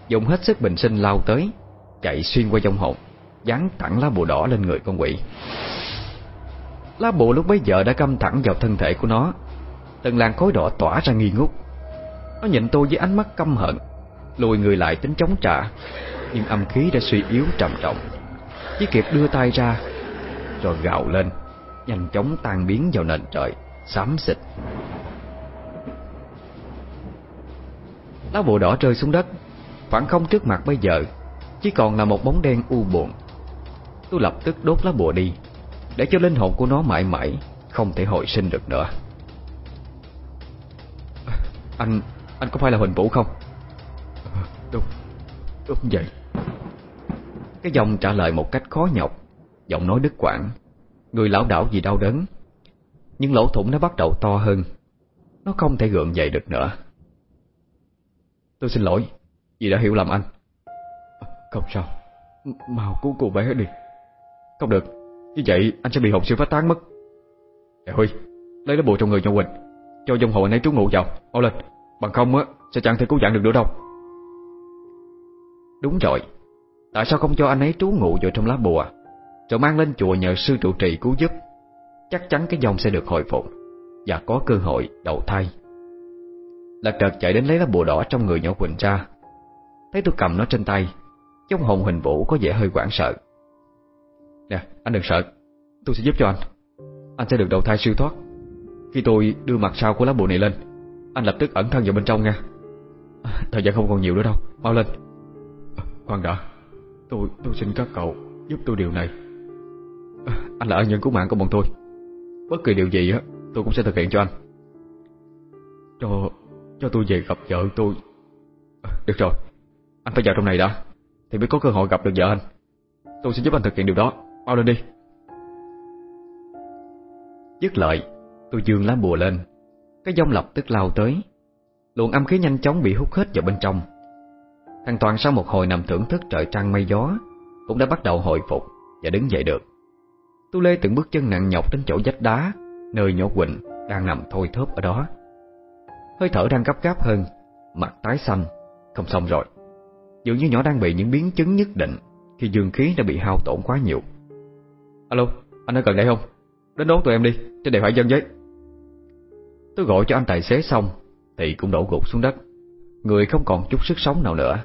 A: Dùng hết sức bình sinh lao tới Chạy xuyên qua trong hồn Dán thẳng lá bùa đỏ lên người con quỷ. Lá bùa lúc bấy giờ đã căm thẳng vào thân thể của nó. Từng làn khối đỏ tỏa ra nghi ngút. Nó nhìn tôi với ánh mắt căm hận, Lùi người lại tính chống trả. Nhưng âm khí đã suy yếu trầm trọng. Chỉ kịp đưa tay ra, Rồi gạo lên, Nhanh chóng tan biến vào nền trời, Xám xịt. Lá bùa đỏ rơi xuống đất. Khoảng không trước mặt bây giờ, Chỉ còn là một bóng đen u buồn. Tôi lập tức đốt lá bùa đi Để cho linh hồn của nó mãi mãi Không thể hồi sinh được nữa. Anh Anh có phải là Huỳnh Vũ không?
B: Đúng Đúng vậy.
A: Cái dòng trả lời một cách khó nhọc Giọng nói đứt quãng. Người lão đảo vì đau đớn Nhưng lỗ thủng nó bắt đầu to hơn. Nó không thể gượng dậy được nữa.
B: Tôi xin lỗi Vì đã hiểu lầm anh. Không sao Mau cứu cô bé đi không được. Như vậy, anh sẽ bị hồn siêu phát tán mất. Trời Huy, Lấy lá bùa trong người cho Quỳnh. Cho dòng hồn anh ấy trú ngụ vào. Mau lên. Bằng không á, Sẽ chẳng thể cứu vãn được nữa đâu.
A: Đúng rồi. Tại sao không cho anh ấy trú ngụ vào trong lá bùa? Rồi mang lên chùa nhờ sư trụ trì cứu giúp. Chắc chắn cái dòng sẽ được hồi phục Và có cơ hội đầu thai. Lật trật chạy đến lấy lá bùa đỏ trong người nhỏ Quỳnh ra. Thấy tôi cầm nó trên tay, Trong hồn hình Vũ có vẻ hơi quảng sợ.
B: Nè, anh đừng sợ. Tôi sẽ giúp cho anh. Anh sẽ được đầu thai siêu thoát. Khi tôi đưa mặt sau của lá bùa này lên, Anh lập tức ẩn thân vào bên trong nha. Thời gian không còn nhiều nữa đâu. Mau lên. Khoan đã. Tôi tôi xin các cậu giúp tôi điều này. Anh là ân nhân cứu mạng của bọn tôi. Bất kỳ điều gì á, Tôi cũng sẽ thực hiện cho anh. Cho cho tôi về gặp vợ tôi. Được rồi. Anh phải vào trong này đã, Thì mới có cơ hội gặp được vợ anh. Tôi sẽ giúp anh thực hiện điều đó. Mau lên đi.
A: Dứt lời, Tôi dương lá bùa lên. Cái dông lập tức lao tới. Luồng âm khí nhanh chóng bị hút hết vào bên trong. Thằng Toàn sau một hồi nằm thưởng thức trời trăng mây gió, Cũng đã bắt đầu hồi phục Và đứng dậy được. Tôi lê từng bước chân nặng nhọc đến chỗ vách đá, Nơi nhỏ Quỳnh đang nằm thôi thớp ở đó. Hơi thở đang gấp gáp hơn, Mặt tái xanh, Không xong rồi. Dường như nhỏ đang bị những biến chứng nhất định Khi dương khí đã bị hao tổn quá nhiều.
B: Alo, anh ở gần đây không? Đến đón tụi em đi, trên đèo Hải Dân với
A: Tôi gọi cho anh tài xế xong Thì cũng đổ gục xuống đất. Người không còn chút sức sống nào nữa.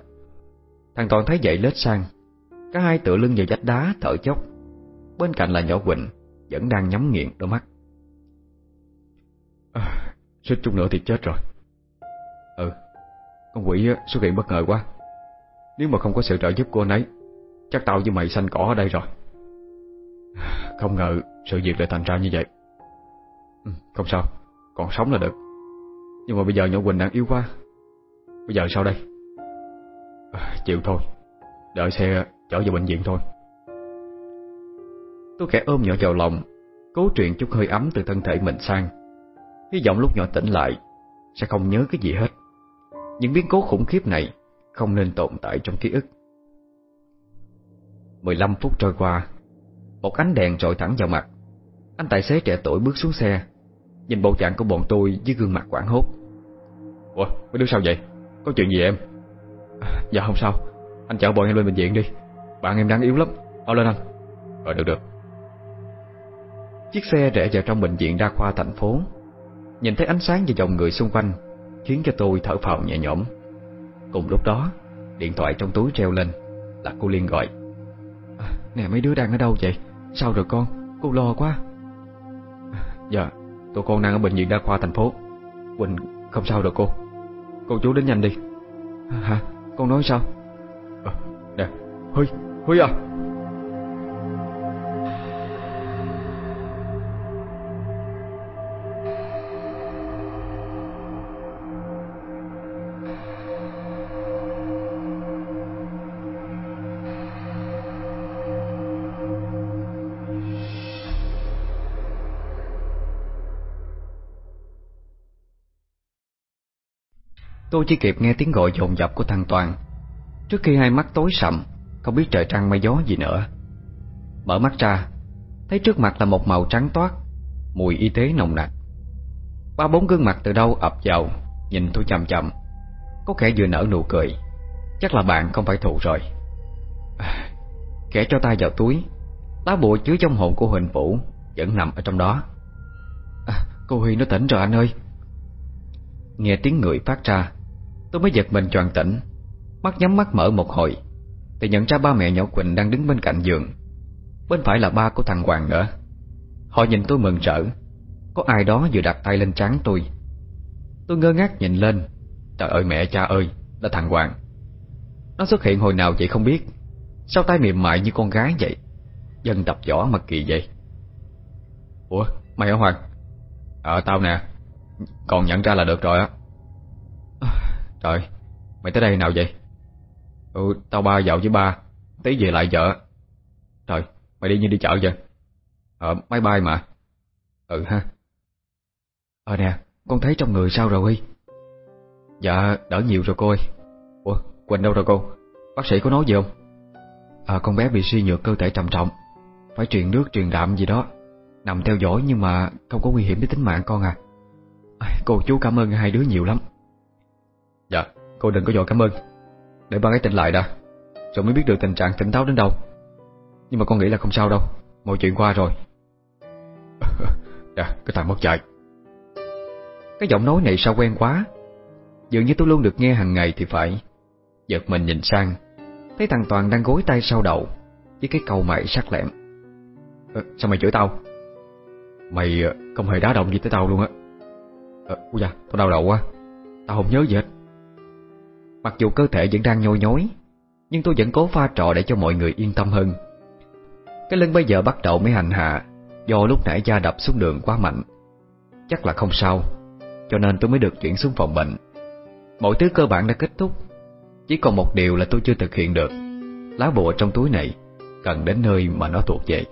A: Thằng Toàn thấy vậy lết sang. Cả hai tựa lưng vào vách đá thở chốc Bên cạnh là nhỏ Quỳnh Vẫn đang nhắm nghiện đôi mắt.
B: À, Suýt chút nữa thì chết rồi. Ừ Con quỷ xuất hiện bất ngờ quá. Nếu mà không có sự trợ giúp của anh ấy Chắc tao với mày xanh cỏ ở đây rồi. Không ngờ Sự việc lại thành ra như vậy. Ừ, không sao Còn sống là được. Nhưng mà bây giờ nhỏ Quỳnh đang yếu quá. Bây giờ sao đây? À, Chịu thôi Đợi xe chở vào bệnh viện thôi.
A: Tôi khẽ ôm nhỏ vào lòng Cố truyền chút hơi ấm từ thân thể mình sang. Hy vọng lúc nhỏ tỉnh lại Sẽ không nhớ cái gì hết. Những biến cố khủng khiếp này Không nên tồn tại trong ký ức. 15 phút trôi qua một ánh đèn trội thẳng vào mặt. Anh tài xế trẻ tuổi bước xuống xe. Nhìn bộ dạng của bọn tôi với gương mặt quảng hốt.
B: Ủa, mấy đứa sao vậy? Có chuyện gì em? À, dạ không sao. Anh chở bọn em lên bệnh viện đi. Bạn em đang yếu lắm. Mau lên anh. Ờ được được.
A: Chiếc xe rẽ vào trong bệnh viện đa khoa thành phố. Nhìn thấy ánh sáng và dòng người xung quanh Khiến cho tôi thở phào nhẹ nhõm. Cùng lúc đó Điện thoại trong túi treo lên Là cô Liên gọi.
B: À, Nè mấy đứa đang ở đâu vậy Sao rồi con? Cô lo quá. Dạ Tụi con đang ở bệnh viện đa khoa thành phố. Quỳnh không sao rồi cô. Cô chú đến nhanh đi.
A: Hả? Con nói sao?
B: À, Nè Huy Huy à.
A: Tôi chỉ kịp nghe tiếng gọi dồn dập của thằng Toàn. Trước khi hai mắt tối sầm Không biết trời trăng mây gió gì nữa. Mở mắt ra Thấy trước mặt là một màu trắng toát Mùi y tế nồng nặc. Ba bốn gương mặt từ đâu ập vào Nhìn tôi chậm chậm Có kẻ vừa nở nụ cười Chắc là bạn không phải thụ rồi. <sighs> Kẻ cho tay vào túi Lá bùa chứa trong hồn của Huỳnh Vũ Vẫn nằm ở trong đó. À, Cô Huy nó tỉnh rồi anh ơi. Nghe tiếng người phát ra Tôi mới giật mình choàng tỉnh. Mắt nhắm mắt mở một hồi, Thì nhận ra ba mẹ nhỏ Quỳnh đang đứng bên cạnh giường. Bên phải là ba của thằng Hoàng nữa. Họ nhìn tôi mừng rỡ. Có ai đó vừa đặt tay lên trán tôi. Tôi ngơ ngác nhìn lên. Trời ơi mẹ cha ơi, Là thằng Hoàng. Nó xuất hiện hồi nào vậy không biết. Sao tay mềm mại như con gái vậy? Dân tập võ mà kỳ vậy. Ủa, mày hả Hoàng? Ờ tao nè. Còn nhận ra là được rồi á. Trời, Mày tới đây nào vậy? Ừ tao ba dạo với ba, Tí về lại vợ Trời, mày đi như đi chợ vậy? Ờ máy bay mà. Ừ ha. Ờ nè, con thấy trong người sao rồi? Huy Dạ đỡ nhiều rồi cô ơi. Ủa Quỳnh đâu rồi cô? Bác sĩ có nói gì không? À con bé bị suy nhược cơ thể trầm trọng. Phải truyền nước, truyền đạm gì đó. Nằm theo dõi nhưng mà không có nguy hiểm đến tính mạng con à. à Cô chú cảm ơn hai đứa nhiều lắm. Dạ cô đừng có dội cảm ơn. Để ba ấy tỉnh lại đã Rồi mới biết được tình trạng tỉnh táo đến đâu. Nhưng mà con nghĩ là không sao đâu Mọi chuyện qua rồi. <laughs> Dạ cái thằng mất dạy. Cái giọng nói này sao quen quá? Dường như tôi luôn được nghe hàng ngày thì phải. Giật mình nhìn sang Thấy thằng Toàn đang gối tay sau đầu Với cái câu mày sắc lẹm. À, Sao mày chửi tao? Mày ờ, không hề đá động gì tới tao luôn á. Ờ, à, Ôi da, tao đau đầu quá. Tao không nhớ gì hết. Mặc dù cơ thể vẫn đang nhôi nhói Nhưng tôi vẫn cố pha trò để cho mọi người yên tâm hơn. Cái lưng bây giờ bắt đầu mới hành hạ Do lúc nãy da đập xuống đường quá mạnh. Chắc là không sao Cho nên tôi mới được chuyển xuống phòng bệnh. Mọi thứ cơ bản đã kết thúc Chỉ còn một điều là tôi chưa thực hiện được. Lá bùa trong túi này Cần đến nơi mà nó thuộc về.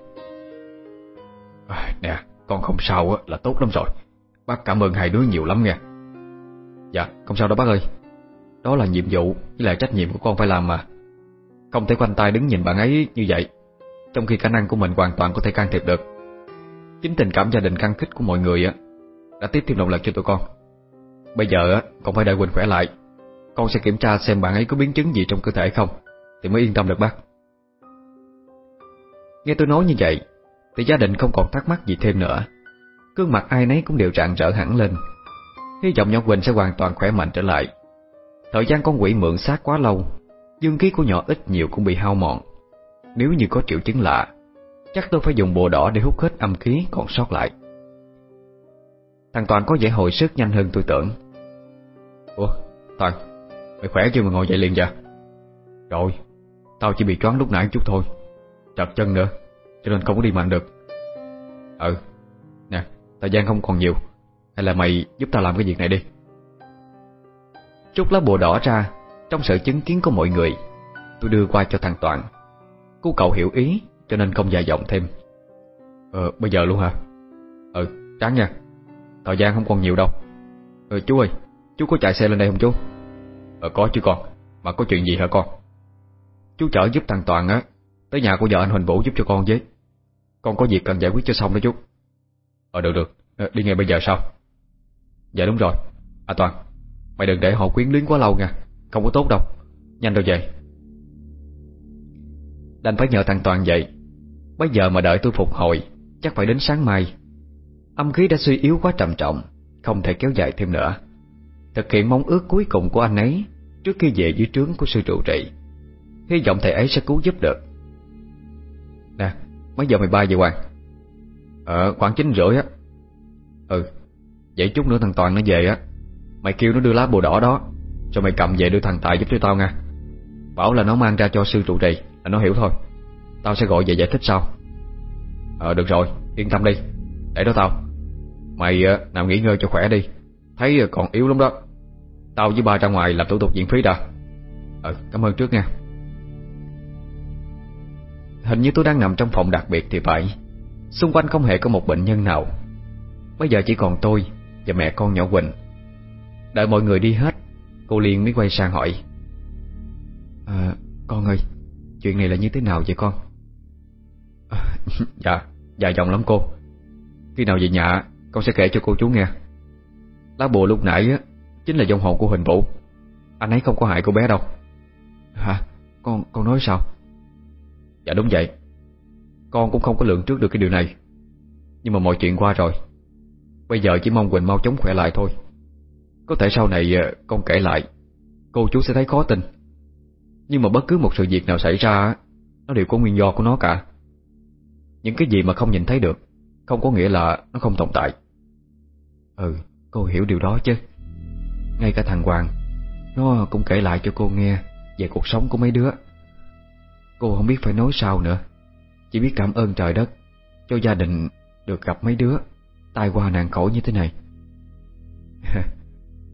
A: À, Nè Con không sao là tốt lắm rồi. Bác cảm ơn hai đứa nhiều lắm nha Dạ không sao đâu bác ơi. Đó là nhiệm vụ với lại trách nhiệm của con phải làm mà. Không thể quanh tay đứng nhìn bạn ấy như vậy, Trong khi khả năng của mình hoàn toàn có thể can thiệp được. Chính tình cảm gia đình căng khích của mọi người á, Đã tiếp thêm động lực cho tụi con. Bây giờ á, con phải đợi Quỳnh khỏe lại. Con sẽ kiểm tra xem bạn ấy có biến chứng gì trong cơ thể không, Thì mới yên tâm được bác. Nghe tôi nói như vậy, Thì gia đình không còn thắc mắc gì thêm nữa. Cương mặt ai nấy cũng đều rạng rỡ hẳn lên. Hy vọng nhỏ Quỳnh sẽ hoàn toàn khỏe mạnh trở lại. Thời gian con quỷ mượn xác quá lâu, Dương khí của nhỏ ít nhiều cũng bị hao mòn. Nếu như có triệu chứng lạ, Chắc tôi phải dùng bùa đỏ để hút hết âm khí còn sót lại. Thằng Toàn có vẻ hồi sức nhanh hơn tôi tưởng. Ủa, Toàn, Mày khỏe chưa mà ngồi dậy liền vậy? Rồi, Tao chỉ bị choáng lúc nãy chút thôi. Trật chân nữa, Cho nên không có đi mạnh được. Ừ Nè, Thời gian không còn nhiều. Hay là mày giúp tao làm cái việc này đi. Chút lá bùa đỏ ra, Trong sự chứng kiến của mọi người, Tôi đưa qua cho thằng Toàn. Cô cậu hiểu ý, cho nên không dài dòng thêm. Ờ bây giờ luôn hả? Ừ tráng nha. Thời gian không còn nhiều đâu. Ờ chú ơi, Chú có chạy xe lên đây không chú? Ờ có chứ con. Mà có chuyện gì hả con? Chú chở giúp thằng Toàn á, Tới nhà của vợ anh Huỳnh Vũ giúp cho con với. Con có việc cần giải quyết cho xong đó chú. Ờ được được. Ờ, đi ngay bây giờ sao? Dạ đúng rồi. À Toàn. Mày đừng để họ quyến luyến quá lâu nha. Không có tốt đâu. Nhanh đâu vậy? Đành phải nhờ thằng Toàn vậy. Bây giờ mà đợi tôi phục hồi, Chắc phải đến sáng mai. Âm khí đã suy yếu quá trầm trọng, Không thể kéo dài thêm nữa. Thực hiện mong ước cuối cùng của anh ấy, Trước khi về dưới trướng của sư trụ trì. Hy vọng thầy ấy sẽ cứu giúp được. Nè, Mấy giờ mày bay vậy Hoàng? Ờ khoảng chín rưỡi á. Ừ Vậy chút nữa thằng Toàn nó về á. Mày kêu nó đưa lá bùa đỏ đó cho mày cầm về đưa thằng Tài giúp cho tao nha. Bảo là nó mang ra cho sư trụ trì Là nó hiểu thôi. Tao sẽ gọi về giải thích sau. Ờ được rồi yên tâm đi. Để đó tao. Mày ờ, uh, nằm nghỉ ngơi cho khỏe đi. Thấy uh, còn yếu lắm đó. Tao với ba ra ngoài làm thủ tục viện phí đã. Ờ cảm ơn trước nha. Hình như tôi đang nằm trong phòng đặc biệt thì phải. Xung quanh không hề có một bệnh nhân nào. Bây giờ chỉ còn tôi Và mẹ con nhỏ Quỳnh. Đợi mọi người đi hết Cô Liên mới quay sang hỏi. À, Con ơi Chuyện này là như thế nào vậy con? À, <laughs> Dạ Dài dòng lắm cô. Khi nào về nhà Con sẽ kể cho cô chú nghe. Lá bùa lúc nãy á Chính là dòng hồn của Huỳnh Vũ. Anh ấy không có hại cô bé đâu. Hả? Con con nói sao?
B: Dạ đúng vậy. Con cũng không có lượng trước được cái điều này. Nhưng mà mọi chuyện qua rồi. Bây giờ chỉ mong Quỳnh mau chóng khỏe lại thôi. Có thể sau này ờ, con kể lại Cô chú sẽ thấy khó tin. Nhưng mà bất cứ một sự việc nào xảy ra Nó đều có nguyên do của nó cả. Những cái gì mà không nhìn thấy được Không có nghĩa là nó không tồn tại.
A: Ừ, cô hiểu điều đó chứ. Ngay cả thằng Hoàng Nó cũng kể lại cho cô nghe Về cuộc sống của mấy đứa. Cô không biết phải nói sao nữa. Chỉ biết cảm ơn trời đất Cho gia đình được gặp mấy đứa Tai qua nạn khổ như thế này. <laughs>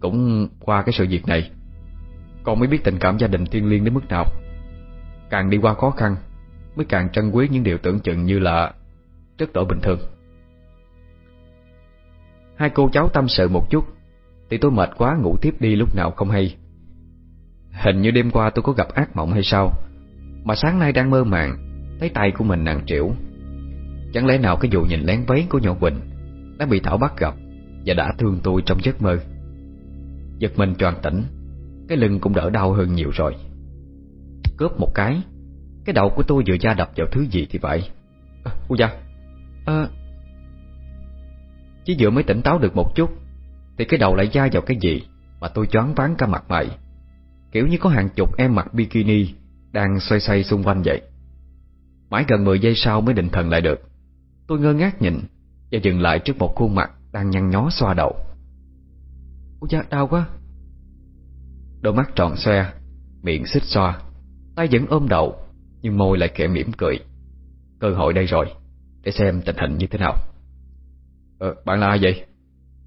B: Cũng qua cái sự việc này, Con mới biết tình cảm gia đình thiên liêng đến mức nào. Càng đi qua khó khăn, Mới càng trân quý những điều tưởng chừng như là Rất đổi bình thường.
A: Hai cô cháu tâm sự một chút, Thì tôi mệt quá ngủ tiếp đi lúc nào không hay. Hình như đêm qua tôi có gặp ác mộng hay sao, Mà sáng nay đang mơ màng, Thấy tay của mình nặng trĩu. Chẳng lẽ nào cái vụ nhìn lén váy của nhỏ Quỳnh Đã bị Thảo bắt gặp Và đã thương tôi trong giấc mơ? Giật mình tròn tỉnh. Cái lưng cũng đỡ đau hơn nhiều rồi. Cướp một cái. Cái đầu của tôi vừa ra đập vào thứ gì thì vậy?
B: À, Ui da.
A: À, Chỉ vừa mới tỉnh táo được một chút Thì cái đầu lại ra vào cái gì Mà tôi choáng váng cả mặt mày. Kiểu như có hàng chục em mặc bikini Đang xoay xoay xung quanh vậy. Mãi gần 10 giây sau mới định thần lại được. Tôi ngơ ngác nhìn Và dừng lại trước một khuôn mặt Đang nhăn nhó xoa đầu. Ôi da đau quá. Đôi mắt tròn xoe Miệng xích xoa Tay vẫn ôm đầu Nhưng môi lại kẻ mỉm cười. Cơ hội đây rồi Để xem tình hình như thế nào.
B: Ờ, Bạn là ai vậy?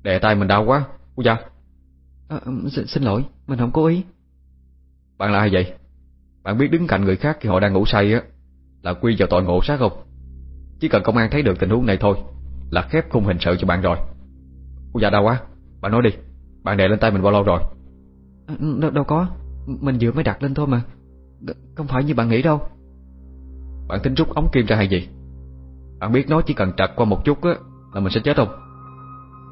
B: Đè tay mình đau quá Ui da
A: à, xin, xin lỗi Mình không cố ý.
B: Bạn là ai vậy? Bạn biết đứng cạnh người khác khi họ đang ngủ say á Là quy vào tội ngộ sát không? Chỉ cần công an thấy được tình huống này thôi Là khép khung hình sự cho bạn rồi. Ui da đau quá Bạn nói đi Bạn đè lên tay mình bao lâu rồi.
A: À, đâu, đâu có. Mình vừa mới đặt lên thôi mà. Không phải như bạn nghĩ đâu.
B: Bạn tính rút ống kim ra hay gì? Bạn biết nó chỉ cần trật qua một chút á Là mình sẽ chết không?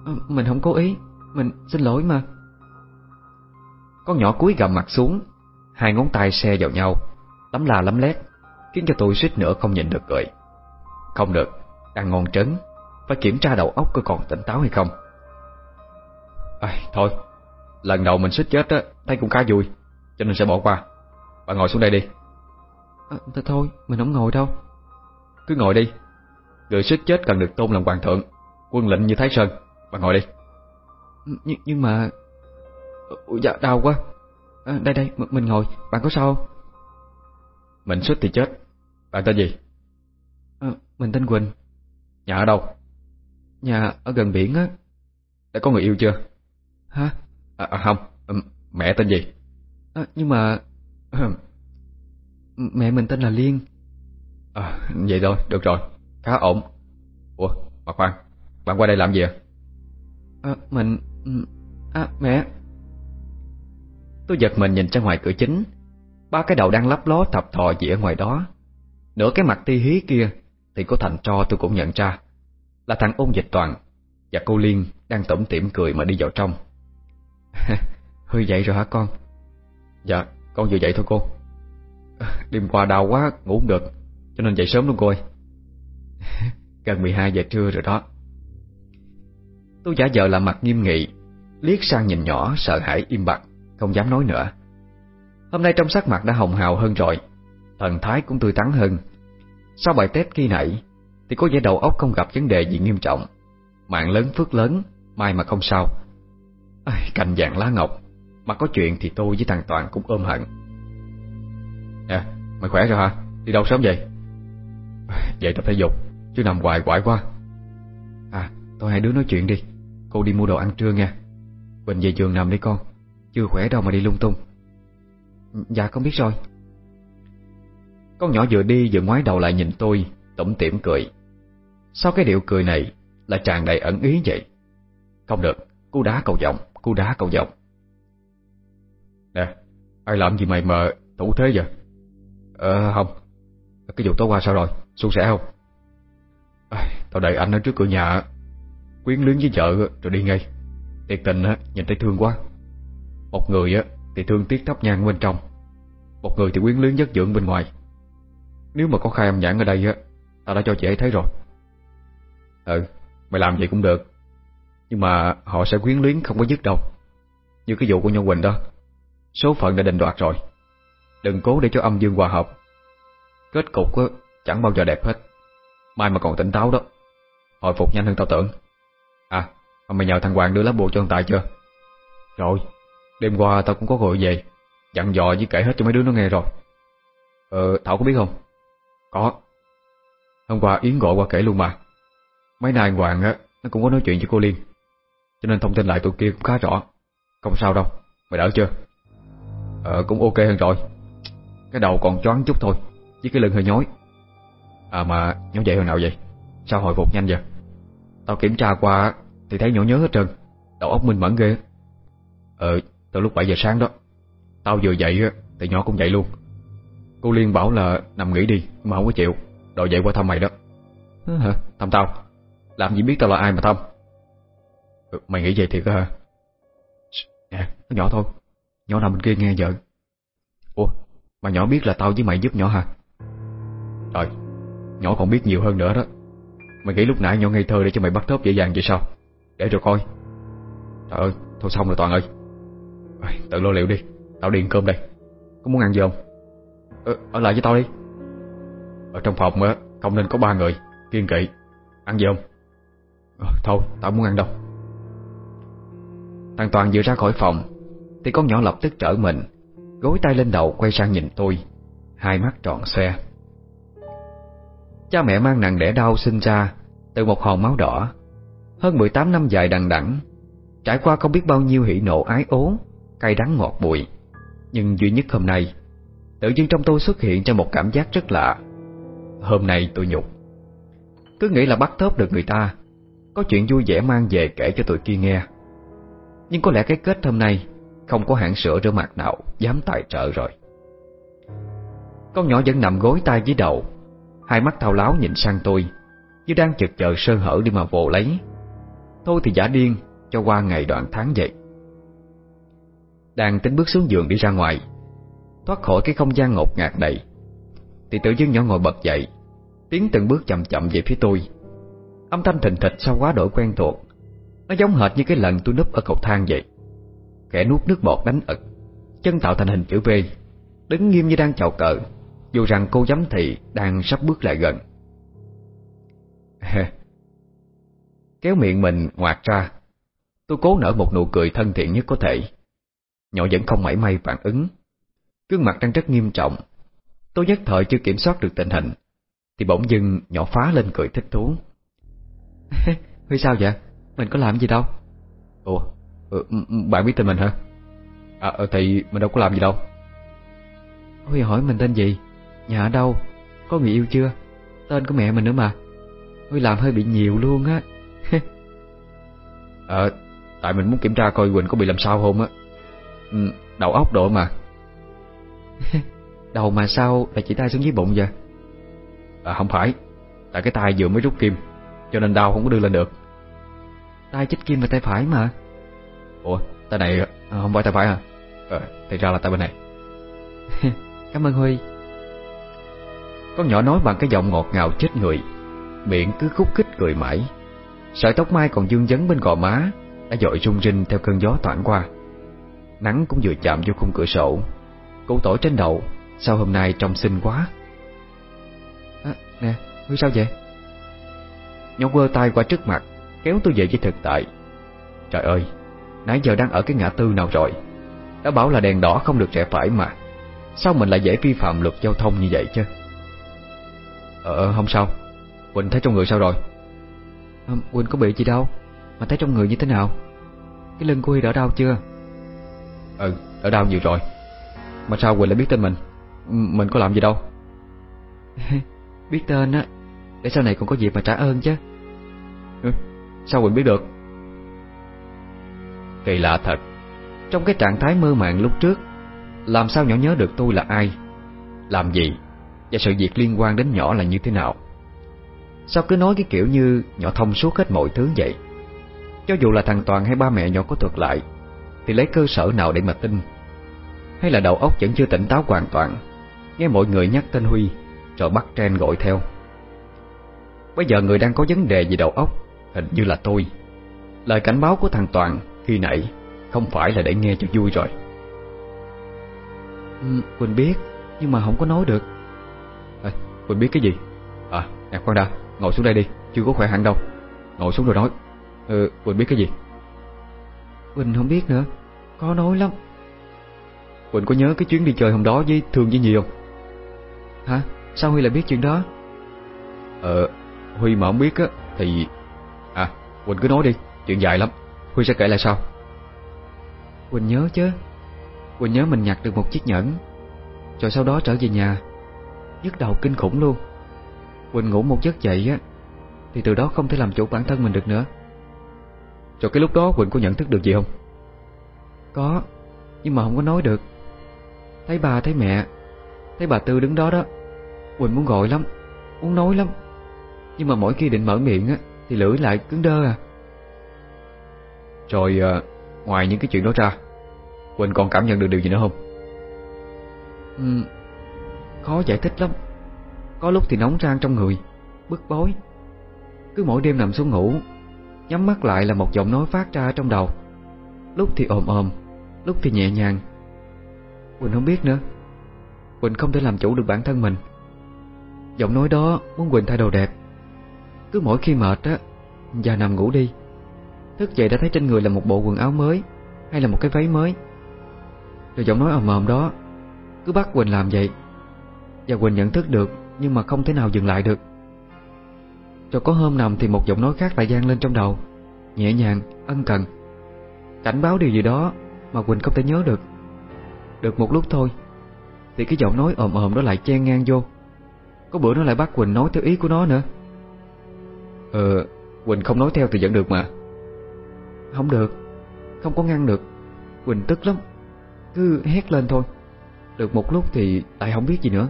A: À, Mình không cố ý. Mình xin lỗi mà.
B: Con nhỏ cúi gầm mặt xuống Hai ngón tay xe vào nhau Lắm la lắm lét Khiến cho tôi suýt nữa không nhìn được cười. Không được, đang ngon trấn Phải kiểm tra đầu óc có còn tỉnh táo hay không à, Thôi Lần đầu mình suýt chết á Thấy cũng khá vui Cho nên sẽ bỏ qua. Bạn ngồi xuống đây đi.
A: À, Thôi mình không ngồi đâu.
B: Cứ ngồi đi. Người suýt chết cần được tôn làm hoàng thượng Quân lệnh như Thái Sơn. Bạn ngồi đi.
A: Nh Nhưng mà Ủa, dạ đau quá. À, Đây đây mình ngồi Bạn có sao không?
B: Mình suýt thì chết. Bạn tên gì?
A: À, Mình tên Quỳnh.
B: Nhà ở đâu?
A: Nhà ở gần biển á.
B: Đã có người yêu chưa
A: Hả?
B: À, à không, mẹ tên gì?
A: À, nhưng mà Mẹ mình tên là Liên.
B: À, vậy thôi, được rồi, khá ổn. Ủa, bà khoan, bạn qua đây làm gì à?
A: à mình... À, mẹ. Tôi giật mình nhìn ra ngoài cửa chính. Ba cái đầu đang lấp ló thập thò gì ở ngoài đó. Nửa cái mặt ti hí kia Thì có thành tro tôi cũng nhận ra. Là thằng ôn dịch toàn Và cô Liên đang tủm tỉm cười mà đi vào trong <laughs> Hơi dậy rồi hả con?
B: Dạ con vừa dậy thôi cô. Đêm qua đau quá ngủ không được Cho nên dậy sớm luôn cô ơi. <laughs>
A: Gần 12 giờ trưa rồi đó. Tôi giả vờ làm mặt nghiêm nghị Liếc sang nhìn nhỏ sợ hãi im bặt Không dám nói nữa. Hôm nay trong sắc mặt đã hồng hào hơn rồi Thần thái cũng tươi tắn hơn. Sau bài test khi nãy Thì có vẻ đầu óc không gặp vấn đề gì nghiêm trọng. Mạng lớn phước lớn Mai mà không sao Ai, Cành dạng lá ngọc. Mà có chuyện thì tôi với thằng Toàn cũng ôm hận.
B: Nè, mày khỏe rồi hả? Đi đâu sớm vậy?
A: Vậy tập thể dục Chứ nằm hoài quải quá. À, tôi hai đứa nói chuyện đi. Cô đi mua đồ ăn trưa nha. Bình về trường nằm đi con. Chưa khỏe đâu mà đi lung tung. Dạ con biết rồi. Con nhỏ vừa đi vừa ngoái đầu lại nhìn tôi Tổng tỉm cười. Sao cái điệu cười này Là tràn đầy ẩn ý vậy? Không được, cú đá cầu vọng. Cú đá cầu vọng
B: Nè, ai làm gì mày mà thủ thế vậy?
A: Ờ không. Cái vụ tối qua sao rồi, suôn sẻ không?
B: À, tao đợi anh ở trước cửa nhà Quyến luyến với vợ rồi đi ngay. Tiệt tình á, nhìn thấy thương quá. Một người á thì thương tiếc thấp nhang bên trong. Một người thì quyến luyến giấc dưỡng bên ngoài. Nếu mà có khai âm nhãn ở đây á Tao đã cho chị ấy thấy rồi. Ừ Mày làm gì cũng được. Nhưng mà họ sẽ quyến luyến không có dứt đâu. Như cái vụ của nhân Quỳnh đó. Số phận đã định đoạt rồi. Đừng cố để cho âm dương hòa hợp. Kết cục chẳng bao giờ đẹp hết. Mai mà còn tỉnh táo đó. Hồi phục nhanh hơn tao tưởng. À mày nhờ thằng Hoàng đưa lá bùa cho thằng Tài chưa? Rồi, Đêm qua tao cũng có gọi về. Dặn dò với kể hết cho mấy đứa nó nghe rồi. Ờ Thảo có biết không? Có. Hôm qua Yến gọi qua kể luôn mà. Mấy nay Hoàng á, Nó cũng có nói chuyện với cô Liên. Cho nên thông tin lại tụi kia cũng khá rõ. Không sao đâu. Mày đỡ chưa? Ờ cũng ok hơn rồi. Cái đầu còn choáng chút thôi Chứ cái lưng hơi nhói. À mà nhó dậy hồi nào vậy? Sao hồi phục nhanh vậy? Tao kiểm tra qua Thì thấy nhỏ nhớ hết trơn. Đầu óc minh mẫn ghê. Ờ từ lúc 7 giờ sáng đó, Tao vừa dậy thì nhỏ cũng dậy luôn. Cô Liên bảo là nằm nghỉ đi, Mà không có chịu. Đòi dậy qua thăm mày đó. Hả? Thăm tao? Làm gì biết tao là ai mà thăm? Ừ, mày nghĩ vậy thiệt hả? Nè nó nhỏ thôi. Nhỏ nằm bên kia nghe vợ Ủa mà nhỏ biết là tao với mày giúp nhỏ hả? Trời Nhỏ còn biết nhiều hơn nữa đó. Mày nghĩ lúc nãy nhỏ ngây thơ để cho mày bắt thớp dễ dàng vậy sao? Để rồi coi. Trời ơi Thôi xong rồi Toàn ơi. Tự lo liệu đi Tao đi ăn cơm đây. Có muốn ăn gì không? Ờ, Ở lại với tao đi. Ở trong phòng á Không nên có ba người Kiên kỵ. Ăn gì không? Ờ, Thôi tao muốn ăn đâu. Thằng Toàn vừa ra khỏi phòng, Thì con nhỏ lập tức trở mình, Gối tay lên đầu quay sang nhìn tôi, Hai mắt tròn xoe. Cha mẹ mang nặng đẻ đau sinh ra Từ một hòn máu đỏ, Hơn 18 năm dài đằng đẵng, Trải qua không biết bao nhiêu hỉ nộ ái ố, Cay đắng ngọt bụi Nhưng duy nhất hôm nay, Tự nhiên trong tôi xuất hiện cho một cảm giác rất lạ. Hôm nay tôi nhục. Cứ nghĩ là bắt thớp được người ta, Có chuyện vui vẻ mang về kể cho tụi kia nghe. Nhưng có lẽ cái kết hôm nay Không có hãng sữa rửa mặt nào Dám tài trợ rồi. Con nhỏ vẫn nằm gối tay dưới đầu, Hai mắt thao láo nhìn sang tôi, Như đang chực chờ sơ hở đi mà vồ lấy. Thôi thì giả điên, Cho qua ngày đoạn tháng vậy. Đang tính bước xuống giường đi ra ngoài, Thoát khỏi cái không gian ngột ngạt này, Thì tự dưng nhỏ ngồi bật dậy, Tiến từng bước chậm chậm về phía tôi. Âm thanh thình thịch sao quá đổi quen thuộc. Nó giống hệt như cái lần tôi núp ở cầu thang vậy. Kẻ nuốt nước bọt đánh ực, Chân tạo thành hình chữ V, Đứng nghiêm như đang chào cờ, Dù rằng cô giám thị đang sắp bước lại gần. <laughs> Kéo miệng mình ngoạc ra, Tôi cố nở một nụ cười thân thiện nhất có thể. Nhỏ vẫn không mảy may phản ứng. Gương mặt đang rất nghiêm trọng. Tôi nhất thời chưa kiểm soát được tình hình, Thì bỗng dưng nhỏ phá lên cười thích thú. <laughs> Huy sao vậy? Mình có làm gì đâu. Ủa, ừ, bạn biết tên mình hả? À, ờ, thì mình đâu có làm gì đâu. Huy hỏi mình tên gì? Nhà ở đâu? Có người yêu chưa? Tên của mẹ mình nữa mà. Huy làm hơi bị nhiều luôn á. <laughs> Ờ, tại mình muốn kiểm tra coi Quỳnh có bị làm sao không á. Ừ, Đầu óc độ mà. <laughs> Đầu mà sao lại chỉ tay xuống dưới bụng vậy? À không phải. Tại cái tay vừa mới rút kim Cho nên đau không có đưa lên được Tay chích kim là tay phải mà. Ủa tay này à, không phải tay phải hả? À, Thì ra là tay bên này. <laughs> Cảm ơn Huy. Con nhỏ nói bằng cái giọng ngọt ngào chết người. Miệng cứ khúc khích cười mãi. Sợi tóc mai còn dương dấn bên gò má Đã dội rung rinh theo cơn gió thoảng qua. Nắng cũng vừa chạm vô khung cửa sổ. Củ tỏi trên đầu Sao hôm nay trông xinh quá? À, Nè, Huy sao vậy? Nhỏ quơ tay qua trước mặt Kéo tôi về với thực tại. Trời ơi, nãy giờ đang ở cái ngã tư nào rồi? Đã bảo là đèn đỏ không được rẽ phải mà. Sao mình lại dễ vi phạm luật giao thông như vậy chứ? Ờ, ờ không sao. Quỳnh thấy trong người sao rồi? À, Quỳnh có bị gì đâu. Mà thấy trong người như thế nào? Cái lưng của Huy đỡ đau chưa? Ừ, đỡ đau nhiều rồi. Mà sao Quỳnh lại biết tên mình? Ừ, mình có làm gì đâu? <laughs> Biết tên á Để sau này còn có dịp mà trả ơn chứ. Ừ, Sao Quỳnh biết được? Kỳ lạ thật. Trong cái trạng thái mơ màng lúc trước, Làm sao nhỏ nhớ được tôi là ai? Làm gì? Và sự việc liên quan đến nhỏ là như thế nào? Sao cứ nói cái kiểu như Nhỏ thông suốt hết mọi thứ vậy? Cho dù là thằng Toàn hay ba mẹ nhỏ có thuật lại, Thì lấy cơ sở nào để mà tin? Hay là đầu óc vẫn chưa tỉnh táo hoàn toàn, Nghe mọi người nhắc tên Huy,
A: Rồi bắt trend gọi theo? Bây giờ người đang có vấn đề gì đầu óc Hình như là tôi. Lời cảnh báo của thằng Toàn khi nãy Không phải là để nghe cho vui rồi.
B: Ừ, Quỳnh biết Nhưng mà không có nói được.
A: À, Quỳnh biết cái gì? À nè khoan đã Ngồi xuống đây đi Chưa có khỏe hẳn đâu. Ngồi xuống rồi nói. Ừ Quỳnh biết cái gì?
B: Quỳnh không biết nữa Có nói lắm.
A: Quỳnh có nhớ cái chuyến đi chơi hôm đó với Thương với Nhi không?
B: Hả? Sao Huy lại biết chuyện đó?
A: Ờ Huy mà không biết á Thì À Quỳnh cứ nói đi Chuyện dài lắm. Huy sẽ kể lại sao
B: Quỳnh nhớ chứ. Quỳnh nhớ mình nhặt được một chiếc nhẫn Rồi sau đó trở về nhà Nhức đầu kinh khủng luôn. Quỳnh ngủ một giấc dậy á Thì từ đó không thể làm chủ bản thân mình được nữa.
A: Rồi cái lúc đó Quỳnh có nhận thức được gì không?
B: Có Nhưng mà không có nói được. Thấy bà thấy mẹ Thấy bà Tư đứng đó đó Quỳnh muốn gọi lắm Muốn nói lắm. Nhưng mà mỗi khi định mở miệng á thì lưỡi lại cứng đơ à?
A: Rồi à, ngoài những cái chuyện đó ra Quỳnh còn cảm nhận được điều gì nữa không?
B: Ừ, Khó giải thích lắm. Có lúc thì nóng rang trong người Bức bối. Cứ mỗi đêm nằm xuống ngủ Nhắm mắt lại là một giọng nói phát ra trong đầu. Lúc thì ồm ồm Lúc thì nhẹ nhàng. Quỳnh không biết nữa. Quỳnh không thể làm chủ được bản thân mình. Giọng nói đó muốn Quỳnh thay đồ đẹp. Cứ mỗi khi mệt á Và nằm ngủ đi. Thức dậy đã thấy trên người là một bộ quần áo mới Hay là một cái váy mới. Rồi giọng nói ồm ồm đó Cứ bắt Quỳnh làm vậy. Và Quỳnh nhận thức được Nhưng mà không thể nào dừng lại được. Rồi có hôm nằm thì một giọng nói khác lại gian lên trong đầu Nhẹ nhàng, ân cần. Cảnh báo điều gì đó Mà Quỳnh không thể nhớ được. Được một lúc thôi Thì cái giọng nói ồm ồm đó lại chen ngang vô. Có bữa nó lại bắt Quỳnh nói theo ý của nó nữa.
A: Ờ Quỳnh không nói theo thì vẫn được mà.
B: Không được. Không có ngăn được. Quỳnh tức lắm. Cứ hét lên thôi. Được một lúc thì lại không biết gì nữa.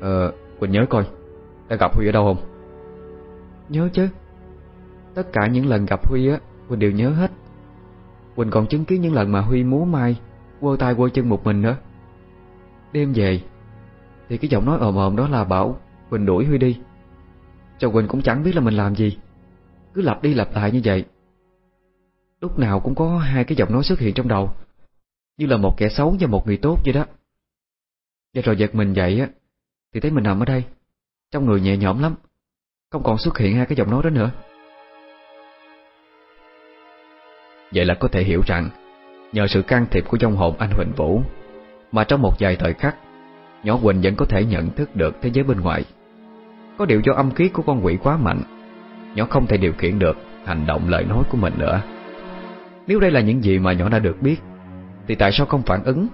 A: Ờ Quỳnh nhớ coi. Đã gặp Huy ở đâu không?
B: Nhớ chứ. Tất cả những lần gặp Huy á, Quỳnh đều nhớ hết. Quỳnh còn chứng kiến những lần mà Huy múa mai Quơ tay quơ chân một mình nữa. Đêm về, Thì cái giọng nói ồm ồm đó là bảo Quỳnh đuổi Huy đi. Cho Quỳnh cũng chẳng biết là mình làm gì. Cứ lặp đi lặp lại như vậy, Lúc nào cũng có hai cái giọng nói xuất hiện trong đầu, Như là một kẻ xấu và một người tốt vậy đó. Và rồi giật mình dậy á, Thì thấy mình nằm ở đây, Trong người nhẹ nhõm lắm, Không còn xuất hiện hai cái giọng nói đó nữa.
A: Vậy là có thể hiểu rằng, Nhờ sự can thiệp của dòng hồn anh Huỳnh Vũ, Mà trong một vài thời khắc, Nhỏ Quỳnh vẫn có thể nhận thức được thế giới bên ngoài. Có điều do âm khí của con quỷ quá mạnh Nhỏ không thể điều khiển được Hành động lời nói của mình nữa. Nếu đây là những gì mà nhỏ đã được biết Thì tại sao không phản ứng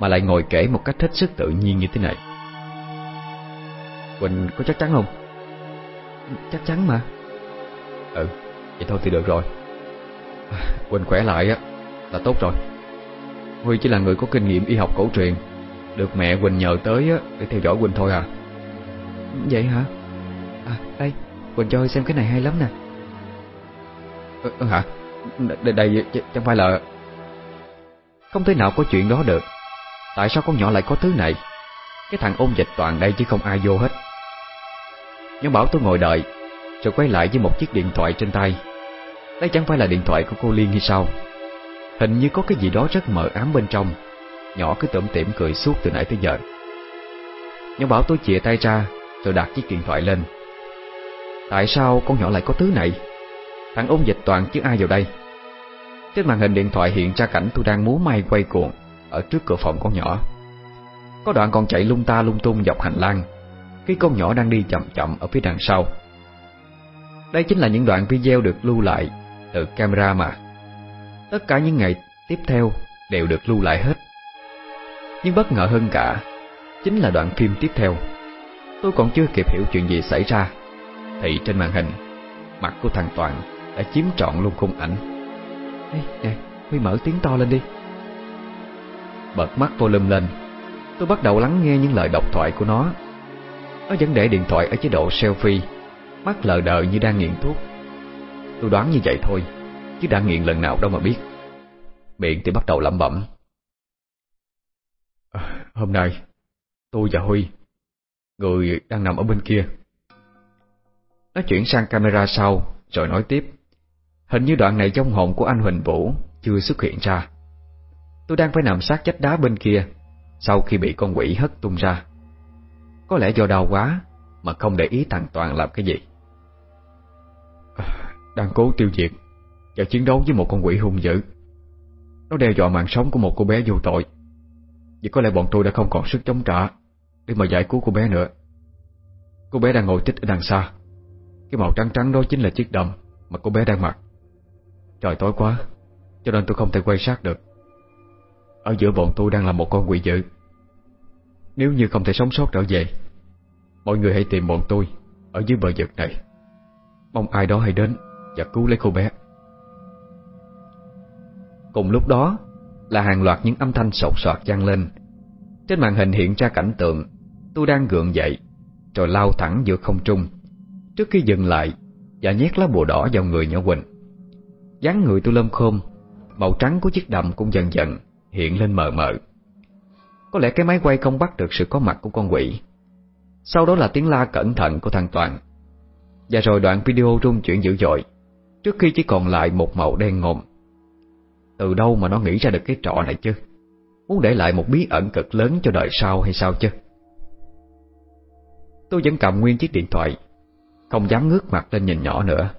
A: Mà lại ngồi kể một cách hết sức tự nhiên như thế này? Quỳnh có chắc chắn không?
B: Chắc chắn mà.
A: Ừ, vậy thôi thì được rồi. Quỳnh khỏe lại á là tốt rồi. Huy chỉ là người có kinh nghiệm y học cổ truyền. Được mẹ Quỳnh nhờ tới á để theo dõi Quỳnh thôi à.
B: Vậy hả? À đây, Quỳnh cho xem cái này hay lắm nè.
A: Ừ, Hả? Đây, đây chẳng phải là Không thể nào có chuyện đó được. Tại sao con nhỏ lại có thứ này? Cái thằng ôn dịch toàn đây chứ không ai vô hết. Nó bảo tôi ngồi đợi Rồi quay lại với một chiếc điện thoại trên tay. Đây chẳng phải là điện thoại của cô Liên hay sao? Hình như có cái gì đó rất mờ ám bên trong. Nhỏ cứ tủm tỉm cười suốt từ nãy tới giờ. Nhỏ bảo tôi chìa tay ra rồi đặt chiếc điện thoại lên. Tại sao con nhỏ lại có thứ này? Thằng ôn dịch toàn chứ ai vào đây? Trên màn hình điện thoại hiện ra cảnh tôi đang múa may quay cuồng Ở trước cửa phòng con nhỏ. Có đoạn còn chạy lung ta lung tung dọc hành lang, Khi con nhỏ đang đi chậm chậm ở phía đằng sau. Đây chính là những đoạn video được lưu lại từ camera mà. Tất cả những ngày tiếp theo đều được lưu lại hết. Nhưng bất ngờ hơn cả, Chính là đoạn phim tiếp theo. Tôi còn chưa kịp hiểu chuyện gì xảy ra Thì trên màn hình Mặt của thằng Toàn đã chiếm trọn luôn khung ảnh.
B: Ê, nè, Huy mở tiếng to lên đi.
A: Bật mắt volume lên Tôi bắt đầu lắng nghe những lời độc thoại của nó. Nó vẫn để điện thoại ở chế độ selfie Mắt lờ đờ như đang nghiện thuốc. Tôi đoán như vậy thôi Chứ đã nghiện lần nào đâu mà biết. Miệng thì bắt đầu lẩm bẩm. À, Hôm nay Tôi và Huy
B: Người đang nằm ở bên kia. Nó chuyển sang camera sau, Rồi nói tiếp. Hình như đoạn này trong hồn của anh Huỳnh Vũ Chưa xuất hiện ra. Tôi đang phải nằm sát vách đá bên kia Sau khi bị con quỷ hất tung ra. Có lẽ do đau quá Mà không để ý thằng Toàn làm cái gì. Đang cố tiêu diệt Và chiến đấu với một con quỷ hung dữ. Nó đe dọa mạng sống của một cô bé vô tội. Vì có lẽ bọn tôi đã không còn sức chống trả. Để mà giải cứu cô bé nữa. Cô bé đang ngồi tích ở đằng xa. Cái màu trắng trắng đó chính là chiếc đầm Mà cô bé đang mặc. Trời, tối quá, Cho nên tôi không thể quay sát được. Ở giữa bọn tôi đang là một con quỷ dữ. Nếu như không thể sống sót trở về, Mọi người hãy tìm bọn tôi Ở dưới bờ vực này. Mong ai đó hãy đến Và cứu lấy cô bé. Cùng lúc đó Là hàng loạt những âm thanh sột soạt vang lên. Trên màn hình hiện ra cảnh tượng Tôi đang gượng dậy, Rồi lao thẳng giữa không trung. Trước khi dừng lại, Và nhét lá bùa đỏ vào người nhỏ Quỳnh, dáng người tôi lâm khôm Màu trắng của chiếc đầm cũng dần dần Hiện lên mờ mờ. Có lẽ cái máy quay không bắt được sự có mặt của con quỷ. Sau đó là tiếng la cẩn thận của thằng Toàn. Và rồi đoạn video rung chuyển dữ dội, Trước khi chỉ còn lại một màu đen ngòm. Từ đâu mà nó nghĩ ra được cái trọ này chứ? Muốn để lại một bí ẩn cực lớn cho đời sau hay sao chứ? Tôi vẫn cầm nguyên chiếc điện thoại. Không dám ngước mặt lên nhìn nhỏ nữa.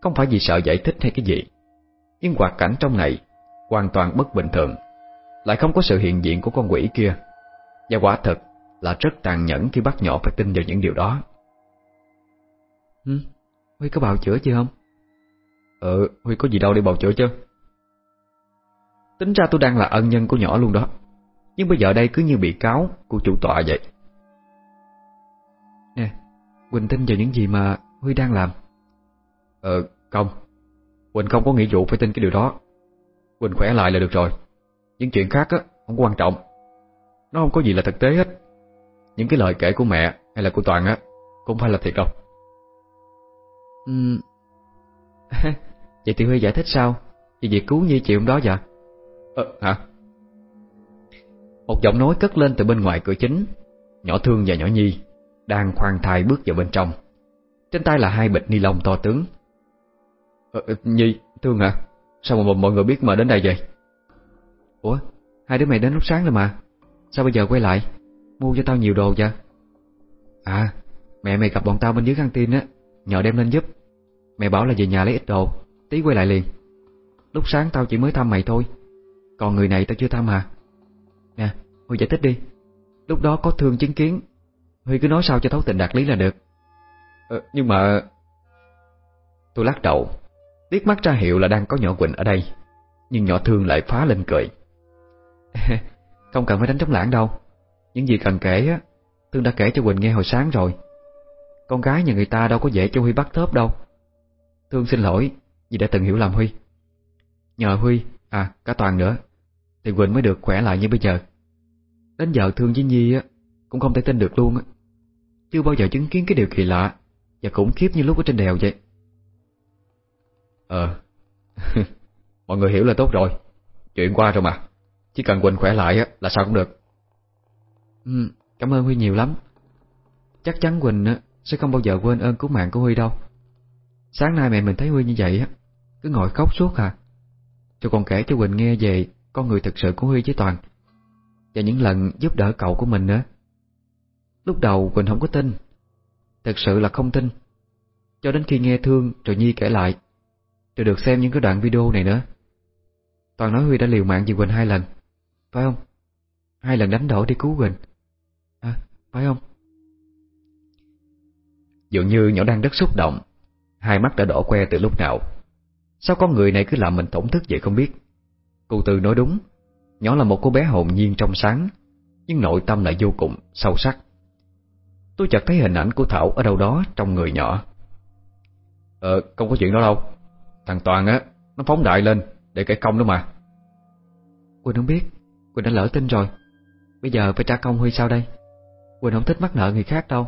B: Không phải vì sợ giải thích hay cái gì Nhưng hoạt cảnh trong này Hoàn toàn bất bình thường. Lại không có sự hiện diện của con quỷ kia. Và quả thật là rất tàn nhẫn Khi bắt nhỏ phải tin vào những điều đó.
A: Ừ, Huy có bào chữa chưa không?
B: Ừ, Huy có gì đâu để bào chữa chứ. Tính ra tôi đang là ân nhân của nhỏ luôn đó. Nhưng bây giờ đây cứ như bị cáo Của chủ tọa vậy
A: Quỳnh tin vào những gì mà Huy đang làm.
B: Ờ, không. Quỳnh không có nghĩa vụ phải tin cái điều đó. Quỳnh khỏe lại là được rồi. Những chuyện khác á, không quan trọng. Nó không có gì là thực tế hết. Những cái lời kể của mẹ hay là của Toàn á Cũng phải là thiệt đâu.
A: Uhm. <laughs> Vậy thì Huy giải thích sao? Vì việc cứu Nhi chịu hôm đó vậy
B: Ờ, hả? Một giọng nói cất lên từ bên ngoài cửa chính Nhỏ Thương và nhỏ Nhi đang khoan thai bước vào bên trong Trên tay là hai bịch ni lông to tướng Ờ, ờ Nhi, Thương hả? Sao mà mọi người biết mà đến đây vậy?
A: Ủa, hai đứa mày đến lúc sáng rồi mà Sao bây giờ quay lại? Mua cho tao nhiều đồ vậy? À, mẹ mày gặp bọn tao bên dưới căng tin á Nhờ đem lên giúp Mẹ bảo là về nhà lấy ít đồ Tí quay lại liền Lúc sáng tao chỉ mới thăm mày thôi Còn người này tao chưa thăm à Nè, Huy giải thích đi Lúc đó có thương chứng kiến Huy cứ nói sao cho thấu tình đạt lý là được.
B: Ờ, Nhưng mà Tôi lắc đầu. Liếc mắt ra hiệu là đang có nhỏ Quỳnh ở đây Nhưng nhỏ Thương lại phá lên cười.
A: cười <laughs> Không cần phải đánh trống lãng đâu. Những gì cần kể á Thương đã kể cho Quỳnh nghe hồi sáng rồi. Con gái nhà người ta đâu có dễ cho Huy bắt thớp đâu. Thương xin lỗi Vì đã từng hiểu lầm Huy. Nhờ Huy, à cả Toàn nữa Thì Quỳnh mới được khỏe lại như bây giờ. Đến giờ Thương với Nhi á cũng không thể tin được luôn á. Chưa bao giờ chứng kiến cái điều kỳ lạ Và khủng khiếp như lúc ở trên đèo vậy.
B: Ờ <laughs> Mọi người hiểu là tốt rồi. Chuyện qua rồi mà. Chỉ cần Quỳnh khỏe lại là sao cũng được.
A: Ừ, Cảm ơn Huy nhiều lắm. Chắc chắn Quỳnh sẽ không bao giờ quên ơn cứu mạng của Huy đâu. Sáng nay mẹ mình thấy Huy như vậy á Cứ ngồi khóc suốt à. Cho còn kể cho Quỳnh nghe về Con người thực sự của Huy với Toàn. Và những lần giúp đỡ cậu của mình nữa Lúc đầu Quỳnh không có tin. Thật sự là không tin. Cho đến khi nghe Thương rồi Nhi kể lại rồi được xem những cái đoạn video này nữa. Toàn nói Huy đã liều mạng vì Quỳnh hai lần. Phải không? Hai lần đánh đổ đi cứu Quỳnh. À, phải không?
B: Dường như nhỏ đang rất xúc động. Hai mắt đã đỏ que từ lúc nào. Sao con người này cứ làm mình tổn thức vậy không biết? Cô Tư nói đúng. Nhỏ là một cô bé hồn nhiên trong sáng Nhưng nội tâm lại vô cùng sâu sắc. Tôi chợt thấy hình ảnh của Thảo ở đâu đó trong người nhỏ. Ờ, không có chuyện đó đâu. Thằng Toàn á Nó phóng đại lên để kể công đó mà.
A: Quỳnh không biết. Quỳnh đã lỡ tin rồi. Bây giờ phải trả công Huy sao đây? Quỳnh không thích mắc nợ người khác đâu.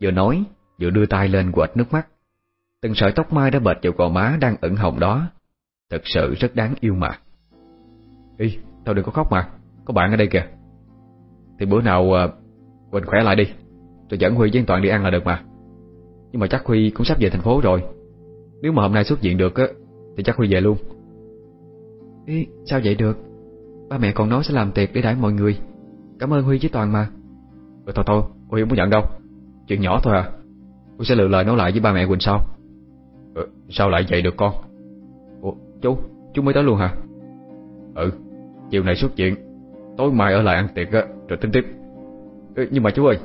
B: Vừa nói Vừa đưa tay lên quệt nước mắt. Từng sợi tóc mai đã bệt vào gò má đang ẩn hồng đó. Thật sự rất đáng yêu mà. Ý, tao đừng có khóc mà. Có bạn ở đây kìa. Thì bữa nào à, Quỳnh khỏe lại đi. Rồi dẫn Huy với Toàn đi ăn là được mà. Nhưng mà chắc Huy cũng sắp về thành phố rồi. Nếu mà hôm nay xuất viện được á Thì chắc Huy về luôn.
A: Ý, Sao vậy được? Ba mẹ còn nói sẽ làm tiệc để đãi mọi người. Cảm ơn Huy với Toàn mà.
B: Ừ, Thôi thôi Huy không có nhận đâu. Chuyện nhỏ thôi à. Huy sẽ lựa lời nói lại với ba mẹ Quỳnh sau. Ừ, Sao lại vậy được con? Ủa chú Chú mới tới luôn hả? Ừ Chiều này xuất viện Tối mai ở lại ăn tiệc á Rồi tính tiếp ừ, Nhưng mà chú ơi.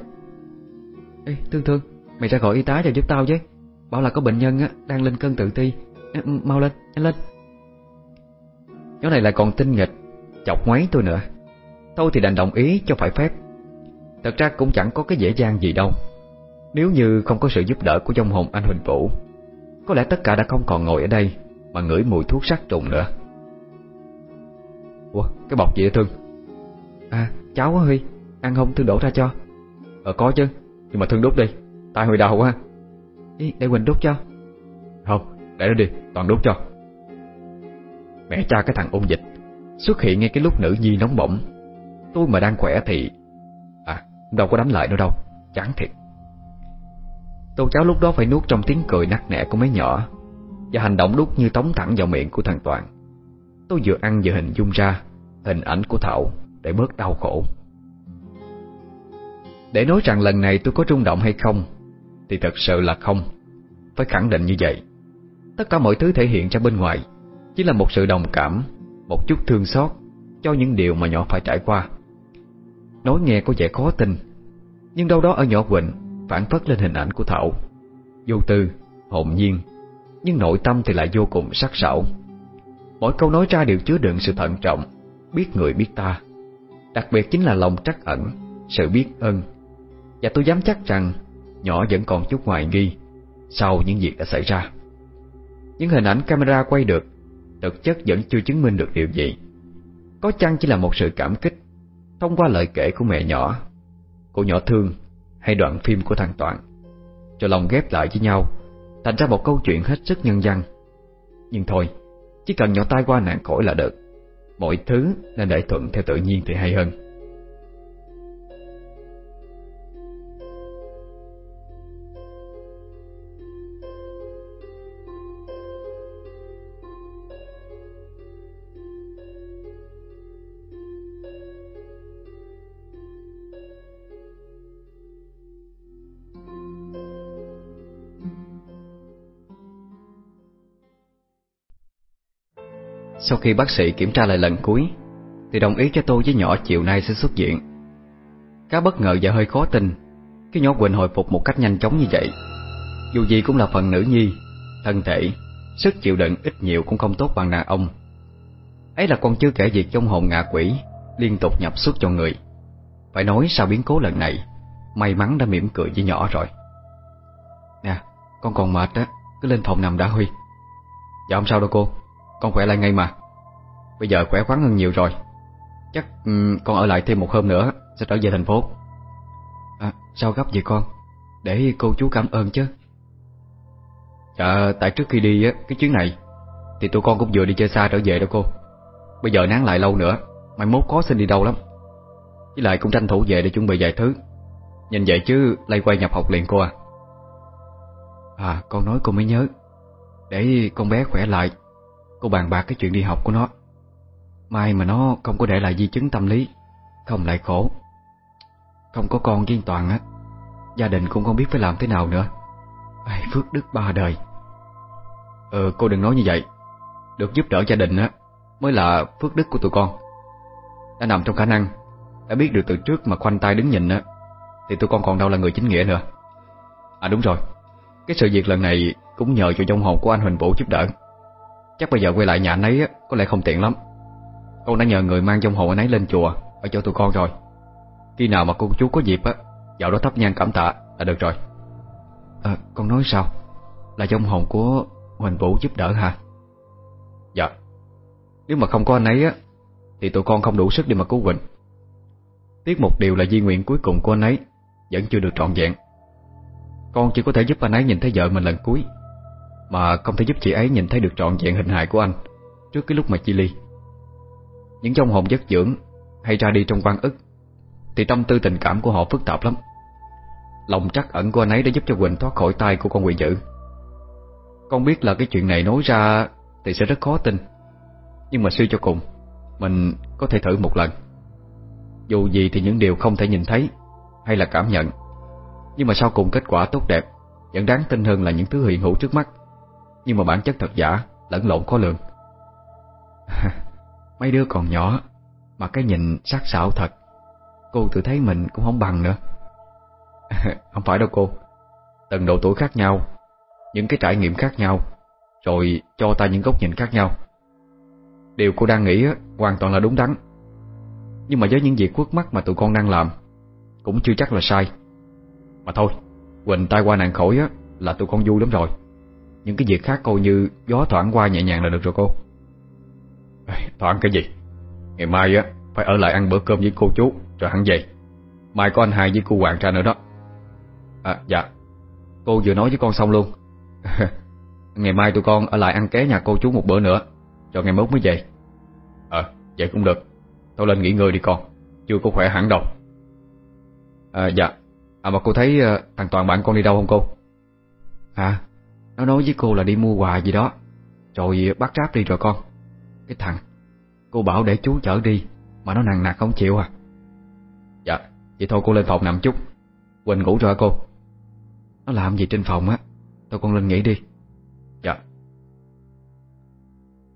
A: Ê Thương Thương Mày ra gọi y tá cho giúp tao với. Bảo là có bệnh nhân á Đang lên cơn tự ti. Mau lên Nhanh lên. Nhóm này lại còn tinh nghịch Chọc ngoáy tôi nữa. Tôi thì đành đồng ý cho phải phép. Thật ra cũng chẳng có cái dễ dàng gì đâu. Nếu như không có sự giúp đỡ của dòng hồn anh Huỳnh Vũ Có lẽ tất cả đã không còn ngồi ở đây Mà ngửi mùi thuốc sát trùng nữa.
B: Ủa cái bọc gì vậy Thương?
A: À cháu á Huy. Ăn không? Thương đổ ra cho.
B: Ờ có chứ. Nhưng mà Thương đút đi. Tai hồi đau quá.
A: Ý, Để Quỳnh đút cho.
B: Không để nó đi. Toàn đút cho. Mẹ cha cái thằng ôn dịch. Xuất hiện ngay cái lúc nữ nhi nóng bỏng. Tôi mà đang khỏe thì À đâu có đánh lại nữa đâu. Chán thiệt.
A: Tô cháu lúc đó phải nuốt trong tiếng cười nắc nẻ của mấy nhỏ. Và hành động đút như tống thẳng vào miệng của thằng Toàn. Tôi vừa ăn vừa hình dung ra Hình ảnh của Thảo Để bớt đau khổ. Để nói rằng lần này tôi có rung động hay không Thì thật sự là không. Phải khẳng định như vậy. Tất cả mọi thứ thể hiện ra bên ngoài Chỉ là một sự đồng cảm Một chút thương xót Cho những điều mà nhỏ phải trải qua. Nói nghe có vẻ khó tin Nhưng đâu đó ở nhỏ Quỳnh Phản phất lên hình ảnh của Thảo. Vô tư, hồn nhiên Nhưng nội tâm thì lại vô cùng sắc sảo. Mỗi câu nói ra đều chứa đựng sự thận trọng Biết người biết ta. Đặc biệt chính là lòng trắc ẩn Sự biết ơn. Và tôi dám chắc rằng Nhỏ vẫn còn chút hoài nghi Sau những việc đã xảy ra. Những hình ảnh camera quay được, Thực chất vẫn chưa chứng minh được điều gì. Có chăng chỉ là một sự cảm kích Thông qua lời kể của mẹ nhỏ Của nhỏ thương Hay đoạn phim của thằng Toàn Cho lòng ghép lại với nhau, Thành ra một câu chuyện hết sức nhân văn. Nhưng thôi, Chỉ cần nhỏ tai qua nạn khỏi là được. Mọi thứ nên để thuận theo tự nhiên thì hay hơn. Sau khi bác sĩ kiểm tra lại lần cuối, Thì đồng ý cho tôi với nhỏ chiều nay sẽ xuất viện. Khá bất ngờ và hơi khó tin, cái nhỏ Quỳnh hồi phục một cách nhanh chóng như vậy. Dù gì cũng là phần nữ nhi, Thân thể, Sức chịu đựng ít nhiều cũng không tốt bằng đàn ông. Ấy là còn chưa kể việc trong hồn ngạ quỷ, Liên tục nhập xuất cho người. Phải nói sau biến cố lần này, May mắn đã mỉm cười với nhỏ rồi. Nè, Con còn mệt á, Cứ lên phòng nằm đã Huy. Dạ không sao đâu cô, con khỏe lại ngay mà. Bây giờ khỏe khoắn hơn nhiều rồi. Chắc um, con ở lại thêm một hôm nữa Sẽ trở về thành phố. À sao gấp vậy con? Để cô chú cảm ơn chứ. Dạ tại trước khi đi á Cái chuyến này Thì tụi con cũng vừa đi chơi xa trở về đó cô. Bây giờ nán lại lâu nữa Mai mốt có xin đi đâu lắm. Với lại cũng tranh thủ về để chuẩn bị vài thứ. Nhìn vậy chứ lay quay nhập học liền cô à. À con nói cô mới nhớ. Để con bé khỏe lại Cô bàn bạc cái chuyện đi học của nó. Mai mà nó không có để lại di chứng tâm lý Không lại khổ. Không có con với Toàn á Gia đình cũng không biết phải làm thế nào nữa. Ai, Phước đức ba đời. Ừ cô đừng nói như vậy. Được giúp đỡ gia đình á Mới là phước đức của tụi con. Đã nằm trong khả năng Đã biết được từ trước mà khoanh tay đứng nhìn á Thì tụi con còn đâu là người chính nghĩa nữa. À đúng rồi. Cái sự việc lần này cũng nhờ cho trong hồn của anh Huỳnh Vũ giúp đỡ. Chắc bây giờ quay lại nhà anh ấy Có lẽ không tiện lắm. Con đã nhờ người mang trong hồn anh ấy lên chùa Ở chỗ tụi con rồi. Khi nào mà cô chú có dịp á Dạo đó thắp nhang cảm tạ là được rồi. À con nói sao? Là trong hồn của Huỳnh Vũ giúp đỡ hả? Dạ. Nếu mà không có anh ấy á Thì tụi con không đủ sức để mà cứu Quỳnh. Tiếc một điều là di nguyện cuối cùng của anh ấy Vẫn chưa được trọn vẹn. Con chỉ có thể giúp anh ấy nhìn thấy vợ mình lần cuối mà không thể giúp chị ấy nhìn thấy được trọn vẹn hình hài của anh Trước cái lúc mà chia ly những trong hồn giấc dưỡng Hay ra đi trong quan ức, Thì tâm tư tình cảm của họ phức tạp lắm. Lòng trắc ẩn của anh ấy đã giúp cho Quỳnh thoát khỏi tay của con quỷ dữ. Con biết là cái chuyện này nói ra Thì sẽ rất khó tin. Nhưng mà suy cho cùng, Mình có thể thử một lần. Dù gì thì những điều không thể nhìn thấy Hay là cảm nhận, Nhưng mà sau cùng kết quả tốt đẹp, Vẫn đáng tin hơn là những thứ hiện hữu trước mắt. Nhưng mà bản chất thật giả Lẫn lộn khó lường. <laughs> Mấy đứa còn nhỏ, Mà cái nhìn sắc sảo thật, Cô tự thấy mình cũng không bằng nữa. <laughs> Không phải đâu cô, Từng độ tuổi khác nhau, Những cái trải nghiệm khác nhau, Rồi cho ta những góc nhìn khác nhau. Điều cô đang nghĩ hoàn toàn là đúng đắn. Nhưng mà với những việc khuất mắt mà tụi con đang làm, Cũng chưa chắc là sai. Mà thôi, Quỳnh tai qua nạn khỏi á, Là tụi con vui lắm rồi. Những cái việc khác coi như gió thoảng qua nhẹ nhàng là được rồi cô. Thoảng cái gì? Ngày mai á phải ở lại ăn bữa cơm với cô chú Rồi hắn về Mai có anh hai với cô Hoàng ra nữa đó. À dạ. Cô vừa nói với con xong luôn. <laughs> Ngày mai tụi con ở lại ăn ké nhà cô chú một bữa nữa Rồi ngày mốt mới về. Ờ vậy cũng được. Tao lên nghỉ ngơi đi con. Chưa có khỏe hẳn đâu. À dạ. À mà cô thấy uh, thằng Toàn bạn con đi đâu không cô? À Nó nói với cô là đi mua quà gì đó. Rồi bắt ráp đi rồi con. Cái thằng, Cô bảo để chú chở đi, Mà nó nặng nặc không chịu à. Dạ Vậy thôi cô lên phòng nằm chút Quỳnh ngủ rồi cô? Nó làm gì trên phòng á? Tôi con lên nghỉ đi. Dạ.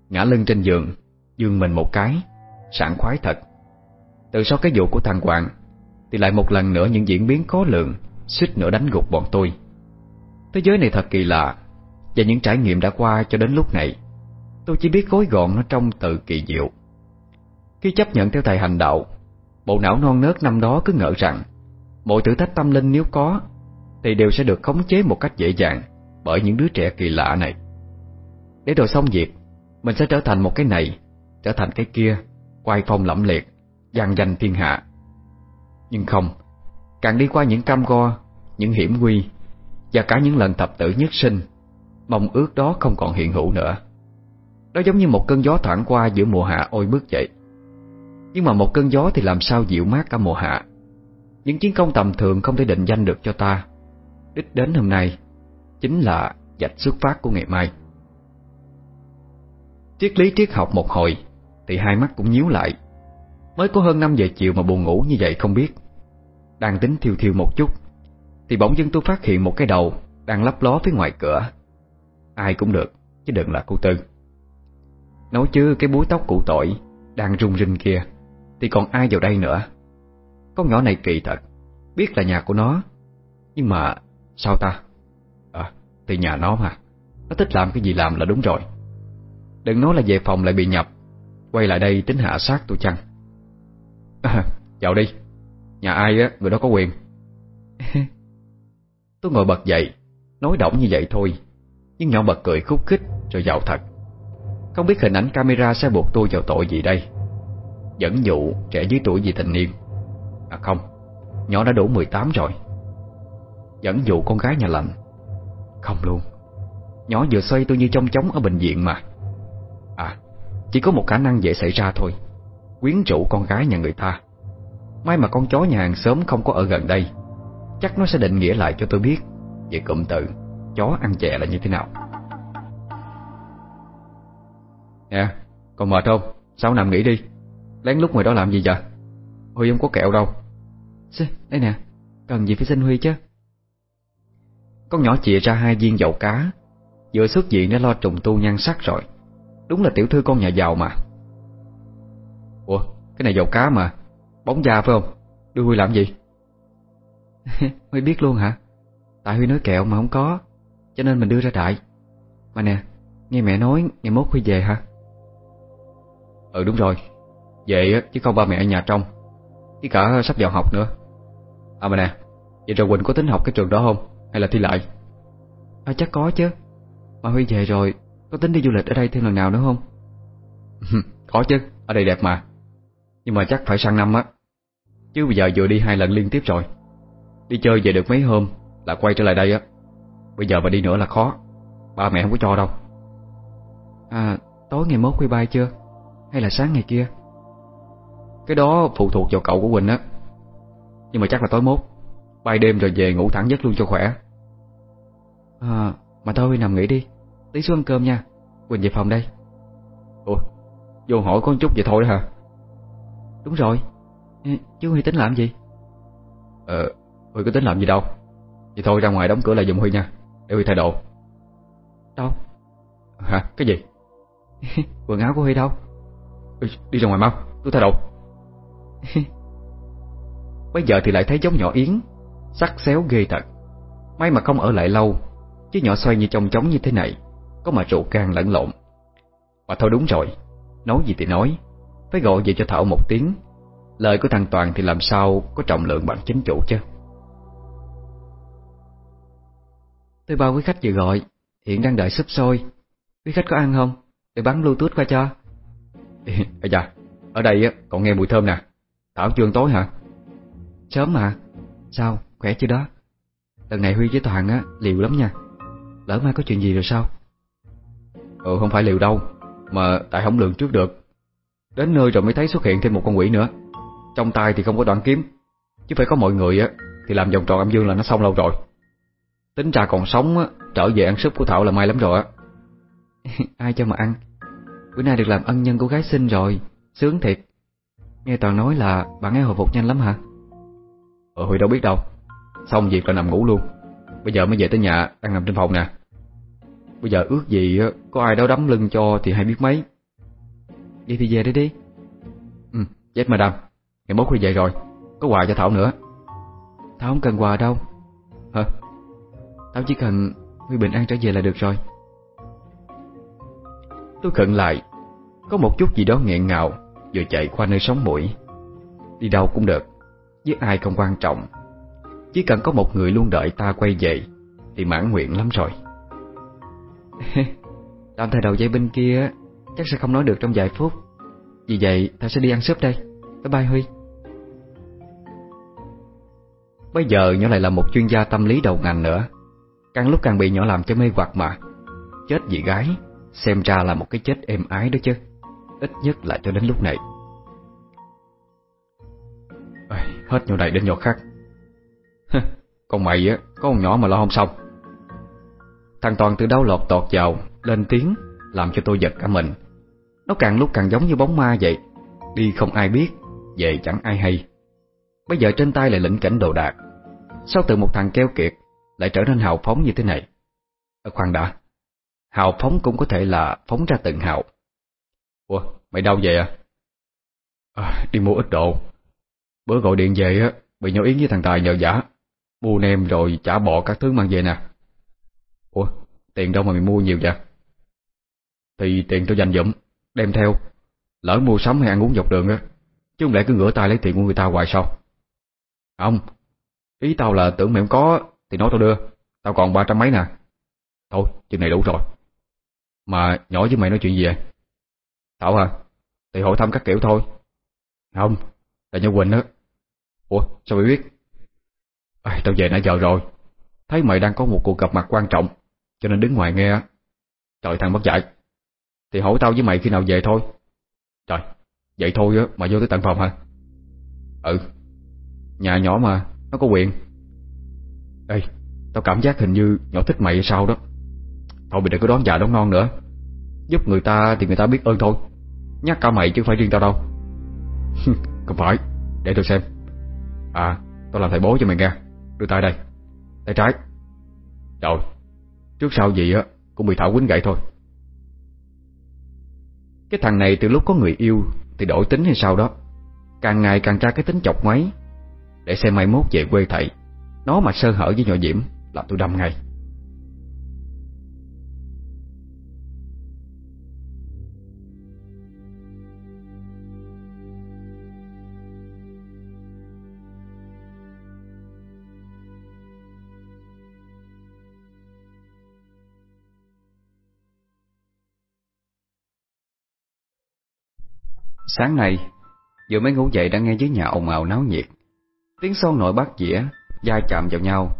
A: Ngã lưng trên giường, Dương mình một cái, Sảng khoái thật. Từ sau cái vụ của thằng Hoàng, Thì lại một lần nữa những diễn biến khó lường, Suýt nữa đánh gục bọn tôi. Thế giới này thật kỳ lạ, Và những trải nghiệm đã qua cho đến lúc này Tôi chỉ biết gói gọn nó trong tự kỳ diệu. Khi chấp nhận theo thầy hành đạo, Bộ não non nớt năm đó cứ ngỡ rằng, Mọi thử thách tâm linh nếu có, Thì đều sẽ được khống chế một cách dễ dàng Bởi những đứa trẻ kỳ lạ này. Để rồi xong việc, Mình sẽ trở thành một cái này, Trở thành cái kia Quay phong lẫm liệt Giang danh thiên hạ. Nhưng không, Càng đi qua những cam go, Những hiểm nguy Và cả những lần thập tử nhất sinh, Mong ước đó không còn hiện hữu nữa. Đó giống như một cơn gió thoảng qua giữa mùa hạ ôi bức vậy Nhưng mà một cơn gió thì làm sao dịu mát cả mùa hạ? Những chiến công tầm thường không thể định danh được cho ta. Đích đến hôm nay, Chính là dạch xuất phát của ngày mai. Triết lý triết học một hồi, Thì hai mắt cũng nhíu lại. Mới có hơn 5 giờ chiều mà buồn ngủ như vậy không biết. Đang tính thiêu thiêu một chút, Thì bỗng dưng tôi phát hiện một cái đầu Đang lấp ló phía ngoài cửa. Ai cũng được, Chứ đừng là cô Tư. Nói chứ cái búi tóc cụ tội Đang rung rinh kia Thì còn ai vào đây nữa? Con nhỏ này kỳ thật Biết là nhà của nó. Nhưng mà sao ta? À thì nhà nó mà. Nó thích làm cái gì làm là đúng rồi. Đừng nói là về phòng lại bị nhập. Quay lại đây tính hạ sát tôi chăng? À, đi. Nhà ai á người đó có quyền. <laughs> Tôi ngồi bật dậy Nói động như vậy thôi. Nhưng nhỏ bật cười khúc khích rồi dạo thật. Không biết hình ảnh camera sẽ buộc tôi vào tội gì đây? Dẫn dụ trẻ dưới tuổi gì tình niên. À không, Nhỏ đã đủ 18 rồi. Dẫn dụ con gái nhà lạnh Không luôn. Nhỏ vừa xoay tôi như trong chóng ở bệnh viện mà. À Chỉ có một khả năng dễ xảy ra thôi. Quyến rũ con gái nhà người ta. May mà con chó nhà hàng sớm không có ở gần đây. Chắc nó sẽ định nghĩa lại cho tôi biết. Về cụm từ, Chó ăn chè là như thế nào. Dạ. Nè Còn mệt không? Sao nằm nghỉ đi? Lén lúc ngoài đó làm gì vậy? Huy không có kẹo đâu. Đây nè. Cần gì phải xin Huy chứ? Con nhỏ chìa ra hai viên dầu cá. Vừa xuất diện đã lo trùng tu nhan sắc rồi. Đúng là tiểu thư con nhà giàu mà. Ủa, Cái này dầu cá mà. Bóng da phải không? Đưa Huy làm gì? <laughs> Huy biết luôn hả? Tại Huy nói kẹo mà không có, Cho nên mình đưa ra đại. Mà nè, Nghe mẹ nói, ngày mốt Huy về hả? Ừ đúng rồi. Về chứ không ba mẹ ở nhà trong Với cả sắp vào học nữa. À mà nè Vậy rồi Quỳnh có tính học cái trường đó không? Hay là thi lại? À chắc có chứ. Mà Huy về rồi Có tính đi du lịch ở đây thêm lần nào nữa không? Có chứ Ở đây đẹp mà. Nhưng mà chắc phải sang năm á. Chứ bây giờ vừa đi hai lần liên tiếp rồi. Đi chơi về được mấy hôm Là quay trở lại đây á. Bây giờ mà đi nữa là khó. Ba mẹ không có cho đâu. À tối ngày mốt Huy bay chưa hay là sáng ngày kia? Cái đó phụ thuộc vào cậu của Quỳnh á.
B: Nhưng mà chắc là tối mốt. Bay đêm rồi về ngủ thẳng giấc luôn cho khỏe.
A: À mà thôi, nằm nghỉ đi. Tí xuống ăn cơm nha. Quỳnh về phòng đây.
B: Ủa, Vô hỏi có chút vậy thôi hả?
A: Đúng rồi. Ừ, chú Huy tính làm gì?
B: Ờ Huy có tính làm gì đâu. Vậy thôi, ra ngoài đóng cửa lại dùm Huy nha. Để Huy thay đồ.
A: Đâu?
B: Hả? Cái gì? <laughs>
A: Quần áo của Huy đâu?
B: Ừ, Đi ra ngoài mau tôi thay đồ <laughs> Bây giờ thì lại thấy giống nhỏ Yến Sắc xéo ghê thật. May mà không ở lại lâu Chứ nhỏ xoay như trong trống như thế này Có mà rượu can lẫn lộn. Mà thôi đúng rồi Nói gì thì nói Phải gọi về cho Thảo một tiếng. Lời của thằng Toàn thì làm sao có trọng lượng bằng chính chủ chứ?
A: Tôi bao quý khách vừa gọi Hiện đang đợi súp sôi Quý khách có ăn không? Để bắn bluetooth qua cho <laughs>
B: Ê da, ở đây còn nghe mùi thơm nè. Thảo chưa tối hả?
A: Sớm mà. Sao, khỏe chứ đó? Lần này Huy với Toàn á, liều lắm nha. Lỡ mai có chuyện gì rồi sao?
B: Ừ không phải liều đâu Mà tại không lường trước được. Đến nơi rồi mới thấy xuất hiện thêm một con quỷ nữa. Trong tay thì không có đoạn kiếm Chứ phải có mọi người á Thì làm vòng tròn âm dương là nó xong lâu rồi. Tính ra còn sống á Trở về ăn súp của Thảo là may lắm rồi á. <laughs>
A: Ai cho mà ăn? Bữa nay được làm ân nhân của gái xinh rồi. Sướng thiệt. Nghe Toàn nói là bạn ấy hồi phục nhanh lắm hả?
B: Ờ Huy đâu biết đâu. Xong việc là nằm ngủ luôn. Bây giờ mới về tới nhà đang nằm trên phòng nè. Bây giờ ước gì có ai đó đấm lưng cho thì hay biết mấy.
A: Đi thì về đi đi.
B: Ừ, yes madam. Ngày mốt Huy về rồi. Có quà cho Thảo nữa.
A: Thảo không cần quà đâu.
B: Hả?
A: Thảo chỉ cần Huy bình an trở về là được rồi
B: Tôi khẩn lại. Có một chút gì đó nghẹn ngào, Vừa chạy qua nơi sống mũi. Đi đâu cũng được, Với ai không quan trọng. Chỉ cần có một người luôn đợi ta quay về, Thì mãn nguyện lắm rồi. <laughs>
A: Tạm thời đầu dây bên kia, Chắc sẽ không nói được trong vài phút. Vì vậy, ta sẽ đi ăn súp đây. Bye bye Huy.
B: Bây giờ nhỏ lại là một chuyên gia tâm lý đầu ngành nữa. Càng lúc càng bị nhỏ làm cho mê hoặc mà. Chết vì gái. Xem ra là một cái chết êm ái đó chứ. Ít nhất là cho đến lúc này. À, Hết nhỏ này đến nhỏ khác. Con mày á Có con nhỏ mà lo không xong. Thằng Toàn từ đâu lọt tọt vào Lên tiếng Làm cho tôi giật cả mình. Nó càng lúc càng giống như bóng ma vậy. Đi không ai biết Về chẳng ai hay. Bây giờ trên tay lại lĩnh cảnh đồ đạc. Sao từ một thằng keo kiệt Lại trở nên hào phóng như thế này? À, Khoan đã. Hào phóng cũng có thể là phóng ra từng hào. Ủa, mày đâu vậy à? à Đi mua ít đồ. Bữa gọi điện về á, Bị nhỏ Yến với thằng Tài nhờ giả. Mua nem rồi trả bọ các thứ mang về nè. Ủa, tiền đâu mà mày mua nhiều vậy? Thì tiền tôi dành dụm, Đem theo. Lỡ mua sắm hay ăn uống dọc đường á, Chứ không lẽ cứ ngửa tay lấy tiền của người ta hoài sao? Không, Ý tao là tưởng mày không có, Thì nói tao đưa. Tao còn ba trăm mấy nè. Thôi, chừng này đủ rồi. Mà nhỏ với mày nói chuyện gì vậy? Thảo hả? Thì hỏi thăm các kiểu thôi. Không Là Nhớ Quỳnh đó Ủa sao mày biết? À, Tao về nãy giờ rồi. Thấy mày đang có một cuộc gặp mặt quan trọng Cho nên đứng ngoài nghe Trời thằng bất dạy. Thì hỏi tao với mày khi nào về thôi. Trời Vậy thôi á mà vô tới tận phòng hả? Ừ Nhà nhỏ mà Nó có quyền. Ê Tao cảm giác hình như nhỏ thích mày hay sao đó. Thôi mình đừng có đón già đón non nữa. Giúp người ta thì người ta biết ơn thôi. Nhắc cả mày chứ không phải riêng tao đâu. <laughs> Không phải. Để tôi xem. À tao làm thầy bố cho mày nghe. Đưa tay đây. Tay trái. Rồi Trước sau gì á, Cũng bị Thảo quýnh gậy thôi. Cái thằng này từ lúc có người yêu Thì đổi tính hay sao đó. Càng ngày càng ra cái tính chọc ngoáy. Để xem mai mốt về quê thầy. Nó mà sơ hở với nhỏ Diễm Là tôi đâm ngay. Sáng nay, Vừa mới ngủ dậy đã nghe dưới nhà ồn ào náo nhiệt. Tiếng son nội bát dĩa da chạm vào nhau,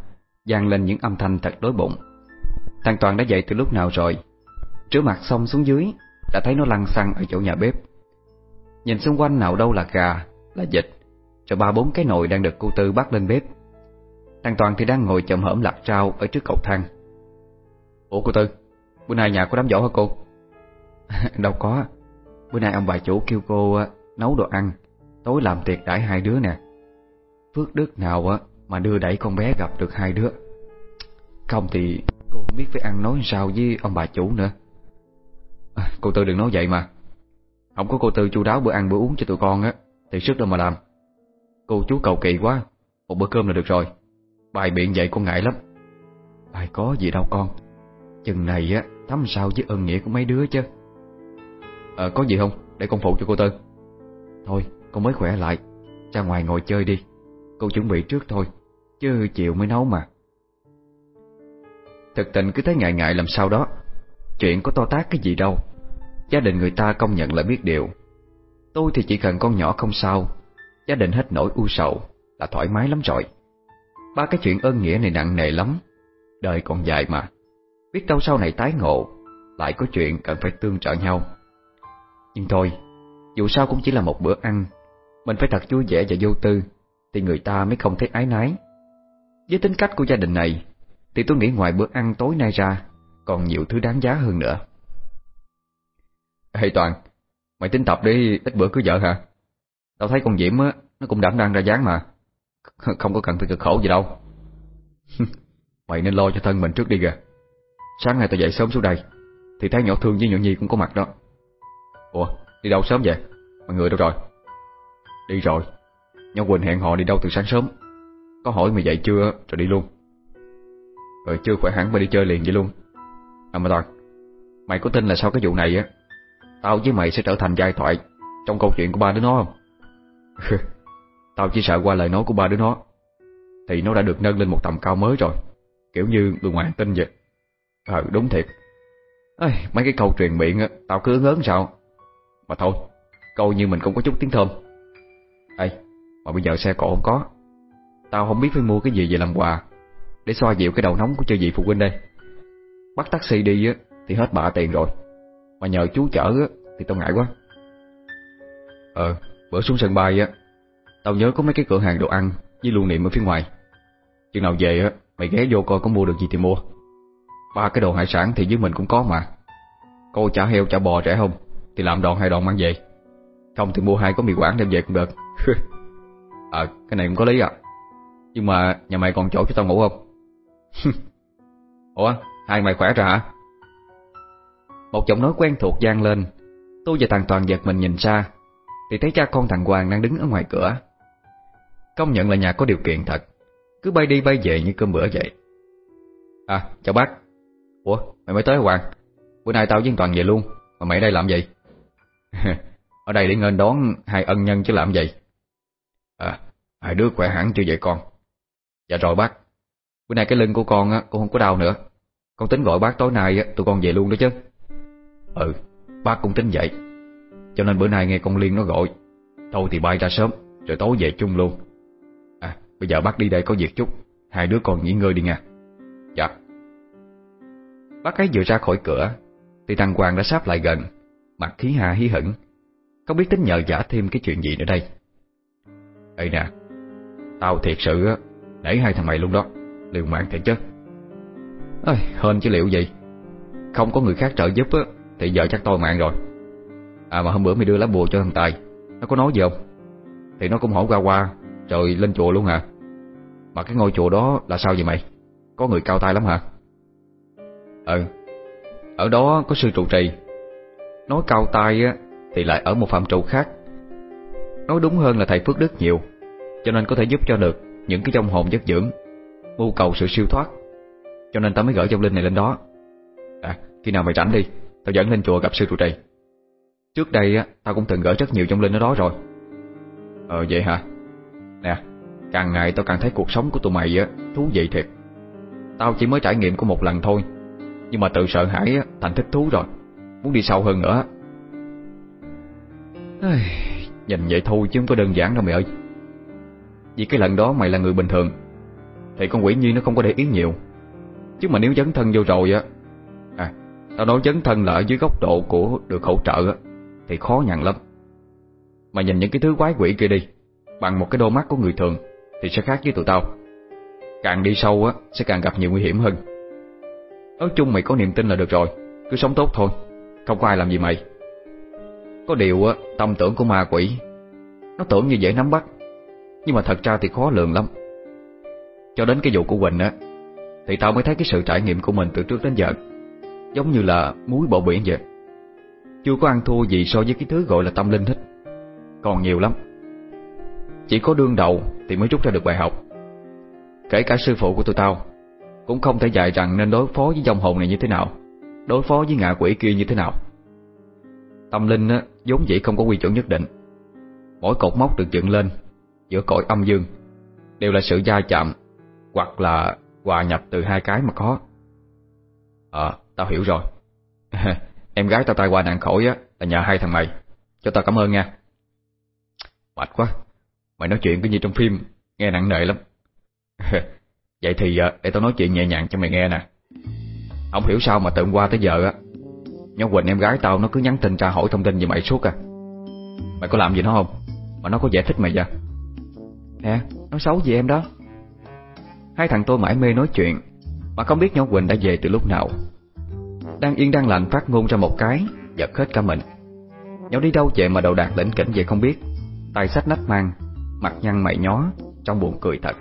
B: vang lên những âm thanh thật đối bụng. Thằng Toàn đã dậy từ lúc nào rồi? Rửa mặt xong xuống dưới, Đã thấy nó lăn xăng ở chỗ nhà bếp. Nhìn xung quanh nào đâu là gà, Là vịt,
A: Rồi ba bốn cái nồi đang được cô Tư bắt lên bếp. Thằng Toàn thì đang ngồi chậm hởm lặt rau Ở trước cầu thang. Ủa cô Tư, Bữa nay nhà có đám giỗ hả cô? <laughs> Đâu có. Bữa nay ông bà chủ kêu cô nấu đồ ăn Tối làm tiệc đãi hai đứa nè. Phước đức nào á Mà đưa đẩy con bé gặp được hai đứa. Không thì cô không biết phải ăn nói sao với ông bà chủ nữa. À, Cô Tư đừng nói vậy mà. Không có cô Tư chu đáo bữa ăn bữa uống cho tụi con á Thì sức đâu mà làm. Cô chú cầu kỳ quá Một bữa cơm là được rồi. Bài biện vậy con ngại lắm. Bài có gì đâu con. Chừng này á Thắm sao với ơn nghĩa của mấy đứa chứ à, có gì không? Để con phụ cho cô Tư Thôi con mới khỏe lại. Ra ngoài ngồi chơi đi. Cô chuẩn bị trước thôi Chứ chiều mới nấu mà. Thực tình cứ thấy ngại ngại làm sao đó. Chuyện có to tác cái gì đâu. Gia đình người ta công nhận là biết điều. Tôi thì chỉ cần con nhỏ không sao Gia đình hết nỗi u sầu Là thoải mái lắm rồi. Ba cái chuyện ơn nghĩa này nặng nề lắm. Đời còn dài mà. Biết đâu sau này tái ngộ Lại có chuyện cần phải tương trợ nhau. Nhưng thôi, Dù sao cũng chỉ là một bữa ăn. Mình phải thật vui vẻ và vô tư, Thì người ta mới không thấy ái nái Với tính cách của gia đình này, Thì tôi nghĩ ngoài bữa ăn tối nay ra, Còn nhiều thứ đáng giá hơn nữa.
B: Ê Toàn, Mày tính tập đi, ít bữa cưới vợ hả? Tao thấy con Diễm á, Nó cũng đảm đang ra dáng mà. <laughs> Không có cần phải cực khổ gì đâu. <laughs> Mày nên lo cho thân mình trước đi kìa. Sáng nay tao dậy sớm xuống đây, Thì thấy nhỏ thương với nhỏ nhi cũng có mặt đó. Ủa đi đâu sớm vậy? Mọi người đâu rồi? Đi rồi. Nhỏ Quỳnh hẹn họ đi đâu từ sáng sớm. Có hỏi mày dậy chưa rồi đi luôn. Rồi chưa khỏe hẳn mà đi chơi liền vậy luôn. À mà Toàn Mày có tin là sau cái vụ này á Tao với mày sẽ trở thành giai thoại Trong câu chuyện của ba đứa nó không? <laughs> Tao chỉ sợ qua lời nói của ba đứa nó Thì nó đã được nâng lên một tầm cao mới rồi Kiểu như người ngoài tin vậy. Ờ đúng thiệt. Ê, Mấy cái câu truyền miệng á Tao cứ ngớn sao? Mà thôi Câu như mình cũng có chút tiếng thơm. Ê, Mà bây giờ xe cộ không có. Tao không biết phải mua cái gì về làm quà Để xoa dịu cái đầu nóng của chơi gì phụ huynh đây. Bắt taxi đi á, Thì hết bạ tiền rồi. Mà nhờ chú chở á, Thì tao ngại quá. Ờ Bữa xuống sân bay á, Tao nhớ có mấy cái cửa hàng đồ ăn Với lưu niệm ở phía ngoài. Chừng nào về á, Mày ghé vô coi có mua được gì thì mua. Ba cái đồ hải sản thì với mình cũng có mà. Cô chả heo chả bò rẻ không? Thì làm đòn hai đòn mang về. Không thì mua hai có mì quảng đem về cũng được. <laughs> Ờ cái này cũng có lý à Nhưng mà nhà mày còn chỗ cho tao ngủ không? <laughs> Ủa hai mày khỏe rồi hả?
A: Một giọng nói quen thuộc gian lên. Tôi và thằng Toàn giật mình nhìn xa, Thì thấy cha con thằng Hoàng đang đứng ở ngoài cửa. Công nhận là nhà có điều kiện thật. Cứ bay đi bay về như cơm bữa vậy.
B: À chào bác. Ủa mày mới tới Hoàng. Bữa nay tao với Toàn về luôn. Mà mày ở đây làm gì? Ở đây để nghênh đón hai ân nhân chứ làm gì À Hai đứa khỏe hẳn chưa vậy con? Dạ rồi bác. Bữa nay cái lưng của con á, cũng không có đau nữa. Con tính gọi bác tối nay á, tụi con về luôn đó chứ. Ừ Bác cũng tính vậy. Cho nên bữa nay nghe con Liên nó gọi. Thôi thì bay ra sớm, Rồi tối về chung luôn. À bây giờ bác đi đây có việc chút. Hai đứa con nghỉ ngơi đi nha. Dạ.
A: Bác ấy vừa ra khỏi cửa, Thì thằng Hoàng đã sắp lại gần. Mặt khí hà hí hửng. Không biết tính nhờ giả thêm cái chuyện gì nữa đây.
B: Ê nè Tao thiệt sự Để hai thằng mày luôn đó Liều mạng thiệt chứ. Ơi, hên chứ liệu gì Không có người khác trợ giúp á Thì giờ chắc tôi mạng rồi. À mà hôm bữa mày đưa lá bùa cho thằng Tài Nó có nói gì không? Thì nó cũng hỏi qua qua trời lên chùa luôn hả? Mà cái ngôi chùa đó là sao vậy mày? Có người cao tay lắm hả? Ừ Ở đó có sư trụ trì Nói cao tay á Thì lại ở một phạm trụ khác. Nói đúng hơn là thầy Phước Đức nhiều Cho nên có thể giúp cho được Những cái trong hồn giấc dưỡng Mưu cầu sự siêu thoát. Cho nên tao mới gửi trong linh này lên đó. À khi nào mày rảnh đi Tao dẫn lên chùa gặp sư trụ trì. Trước đây á Tao cũng từng gửi rất nhiều trong linh ở đó rồi. Ờ vậy hả? Nè Càng ngày tao càng thấy cuộc sống của tụi mày á Thú vị thiệt. Tao chỉ mới trải nghiệm có một lần thôi Nhưng mà tự sợ hãi á, thành thích thú rồi. Muốn đi sâu hơn nữa. Nhìn vậy thôi chứ không có đơn giản đâu mày ơi. Vì cái lần đó mày là người bình thường, Thì con quỷ nhi nó không có để ý nhiều. Chứ mà nếu dấn thân vô rồi á À Tao nói dấn thân là ở dưới góc độ của được hỗ trợ á, Thì khó nhằn lắm. Mà nhìn những cái thứ quái quỷ kia đi, Bằng một cái đôi mắt của người thường, Thì sẽ khác với tụi tao. Càng đi sâu á, sẽ càng gặp nhiều nguy hiểm hơn. Nói chung mày có niềm tin là được rồi, Cứ sống tốt thôi. Không có ai làm gì mày. Có điều á, tâm tưởng của ma quỷ, Nó tưởng như dễ nắm bắt, Nhưng mà thật ra thì khó lường lắm. Cho đến cái vụ của Quỳnh á, Thì tao mới thấy cái sự trải nghiệm của mình từ trước đến giờ, Giống như là muối bỏ biển vậy. Chưa có ăn thua gì so với cái thứ gọi là tâm linh hết, Còn nhiều lắm. Chỉ có đương đầu thì mới rút ra được bài học. Kể cả sư phụ của tụi tao Cũng không thể dạy rằng nên đối phó với dòng hồn này như thế nào. Đối phó với ngạ quỷ kia như thế nào. Tâm linh á, vốn dĩ không có quy chuẩn nhất định. Mỗi cột mốc được dựng lên Giữa cõi âm dương Đều là sự gia chạm Hoặc là hòa nhập từ hai cái mà có. Ờ, tao hiểu rồi. <laughs> Em gái tao tai qua nạn khỏi á Là nhờ hai thằng mày. Cho tao cảm ơn nha. Mệt quá. Mày nói chuyện cứ như trong phim Nghe nặng nề lắm. <laughs> Vậy thì ờ, để tao nói chuyện nhẹ nhàng cho mày nghe nè. Không hiểu sao mà từ qua tới giờ á, Nhóc Quỳnh em gái tao nó cứ nhắn tin tra hỏi thông tin về mày suốt à. Mày có làm gì nó không? Mà nó có giải thích mày vậy?
A: Nè nó xấu gì em đó? Hai thằng tôi mãi mê nói chuyện, Mà không biết nhóc Quỳnh đã về từ lúc nào. Đang yên đang lành phát ngôn ra một cái, Giật hết cả mình. Nhỏ đi đâu vậy mà đầu đạt lĩnh kỉnh vậy không biết. Tài sách nách mang, Mặt nhăn mày nhó, Trong buồn cười thật.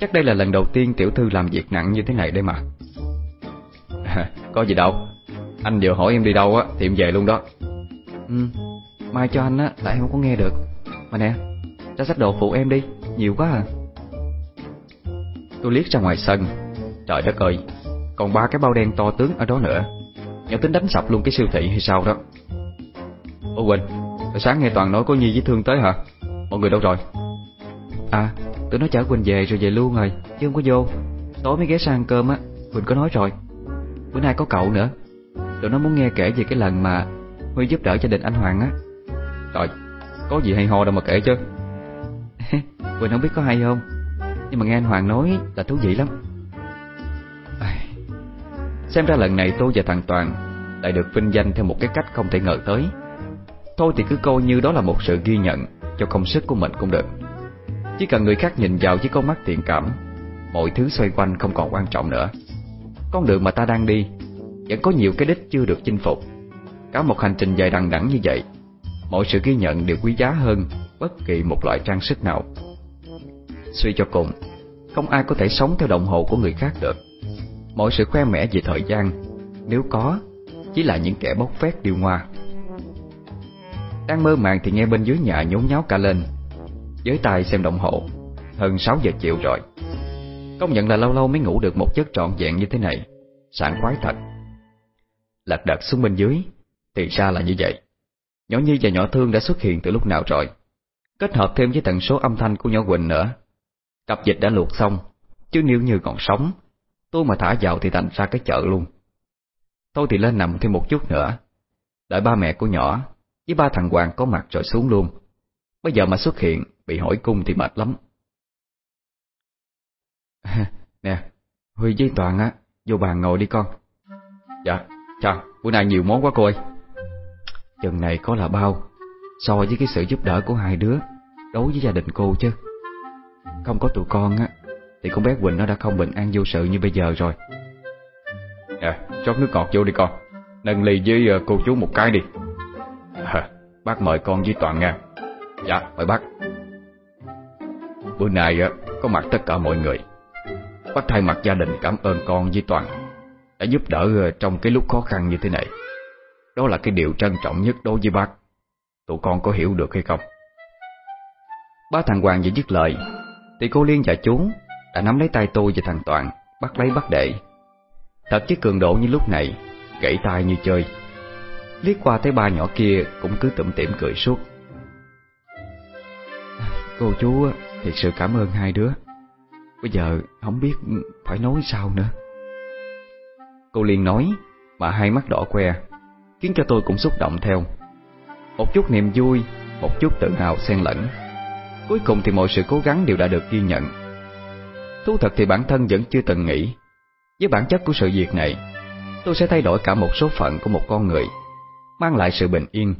A: Chắc đây là lần đầu tiên tiểu thư làm việc nặng như thế này đây mà. <laughs>
B: Có gì đâu. Anh vừa hỏi em đi đâu á Thì em về luôn đó.
A: Ừ Mai cho anh á Tại em không có nghe được. Mà nè Ra sách đồ phụ em đi Nhiều quá à. Tôi liếc ra ngoài sân. Trời đất ơi Còn ba cái bao đen to tướng ở đó nữa. Nhỏ tính đánh sập luôn cái siêu thị hay sao đó.
B: Ô Quỳnh Sáng nghe Toàn nói có Nhi với Thương tới hả? Mọi người đâu rồi?
A: À Tụi nó chở Quỳnh về rồi về luôn rồi Chứ không có vô. Tối mới ghé sang ăn cơm á Quỳnh có nói rồi Bữa nay có cậu nữa. Tụi nó muốn nghe kể về cái lần mà Huy giúp đỡ gia đình anh Hoàng á.
B: Trời, Có gì hay ho đâu mà kể chứ. <laughs>
A: Quỳnh không biết có hay không, Nhưng mà nghe anh Hoàng nói là thú vị lắm. Xem ra lần này tôi và thằng Toàn Lại được vinh danh theo một cái cách không thể ngờ tới. Thôi thì cứ coi như đó là một sự ghi nhận Cho công sức của mình cũng được. Chỉ cần người khác nhìn vào với con mắt thiện cảm, Mọi thứ xoay quanh không còn quan trọng nữa. Con đường mà ta đang đi, Vẫn có nhiều cái đích chưa được chinh phục. Cả một hành trình dài đằng đẵng như vậy, Mọi sự ghi nhận đều quý giá hơn Bất kỳ một loại trang sức nào. Suy cho cùng, Không ai có thể sống theo đồng hồ của người khác được. Mọi sự khoe mẽ về thời gian, Nếu có, Chỉ là những kẻ bốc phét điều hoa Đang mơ màng thì nghe bên dưới nhà nhốn nháo cả lên. Với tay xem đồng hồ, Hơn 6 giờ chiều rồi. Công nhận là lâu lâu mới ngủ được một giấc trọn vẹn như thế này. Sảng khoái thật. Lật đật xuống bên dưới, Thì ra là như vậy. Nhỏ Nhi và nhỏ Thương đã xuất hiện từ lúc nào rồi? Kết hợp thêm với tần số âm thanh của nhỏ Quỳnh nữa. Cặp dịch đã luộc xong, Chứ nếu như còn sống Tôi mà thả vào thì thành ra cái chợ luôn. Tôi thì lên nằm thêm một chút nữa. Đợi ba mẹ của nhỏ Với ba thằng Hoàng có mặt rồi xuống luôn. Bây giờ mà xuất hiện, Bị hỏi cung thì mệt lắm. <laughs> Nè Huy với Toàn á Vô bàn ngồi đi con.
B: Dạ Chào. Bữa nay nhiều món quá cô ơi.
A: Chừng này có là bao. So với cái sự giúp đỡ của hai đứa Đối với gia đình cô chứ. Không có tụi con á Thì con bé Quỳnh nó đã không bình an vô sự như bây giờ rồi.
B: Nè rót nước ngọt vô đi con. Nâng ly với ờ, cô chú một cái đi. À, Bác mời con với Toàn nha. Dạ mời bác. Bữa nay có mặt tất cả mọi người Bác thay mặt gia đình cảm ơn con với Toàn, Đã giúp đỡ ờ, trong cái lúc khó khăn như thế này. Đó là cái điều trân trọng nhất đối với bác. Tụi con có hiểu được hay không?
A: Ba thằng Hoàng vừa dứt lời, Thì cô Liên và chú Đã nắm lấy tay tôi và thằng Toàn, Bắt lấy bắt đệ. Thật chứ cường độ như lúc này, Gãy tay như chơi. Liếc qua thấy ba nhỏ kia Cũng cứ tủm tỉm cười suốt. Cô chú thiệt sự cảm ơn hai đứa. Bây giờ không biết phải nói sao nữa. Cô liền nói Mà hai mắt đỏ que, Khiến cho tôi cũng xúc động theo. Một chút niềm vui, Một chút tự hào xen lẫn. Cuối cùng thì mọi sự cố gắng đều đã được ghi nhận. Thú thật thì bản thân vẫn chưa từng nghĩ, Với bản chất của sự việc này, Tôi sẽ thay đổi cả một số phận của một con người, Mang lại sự bình yên,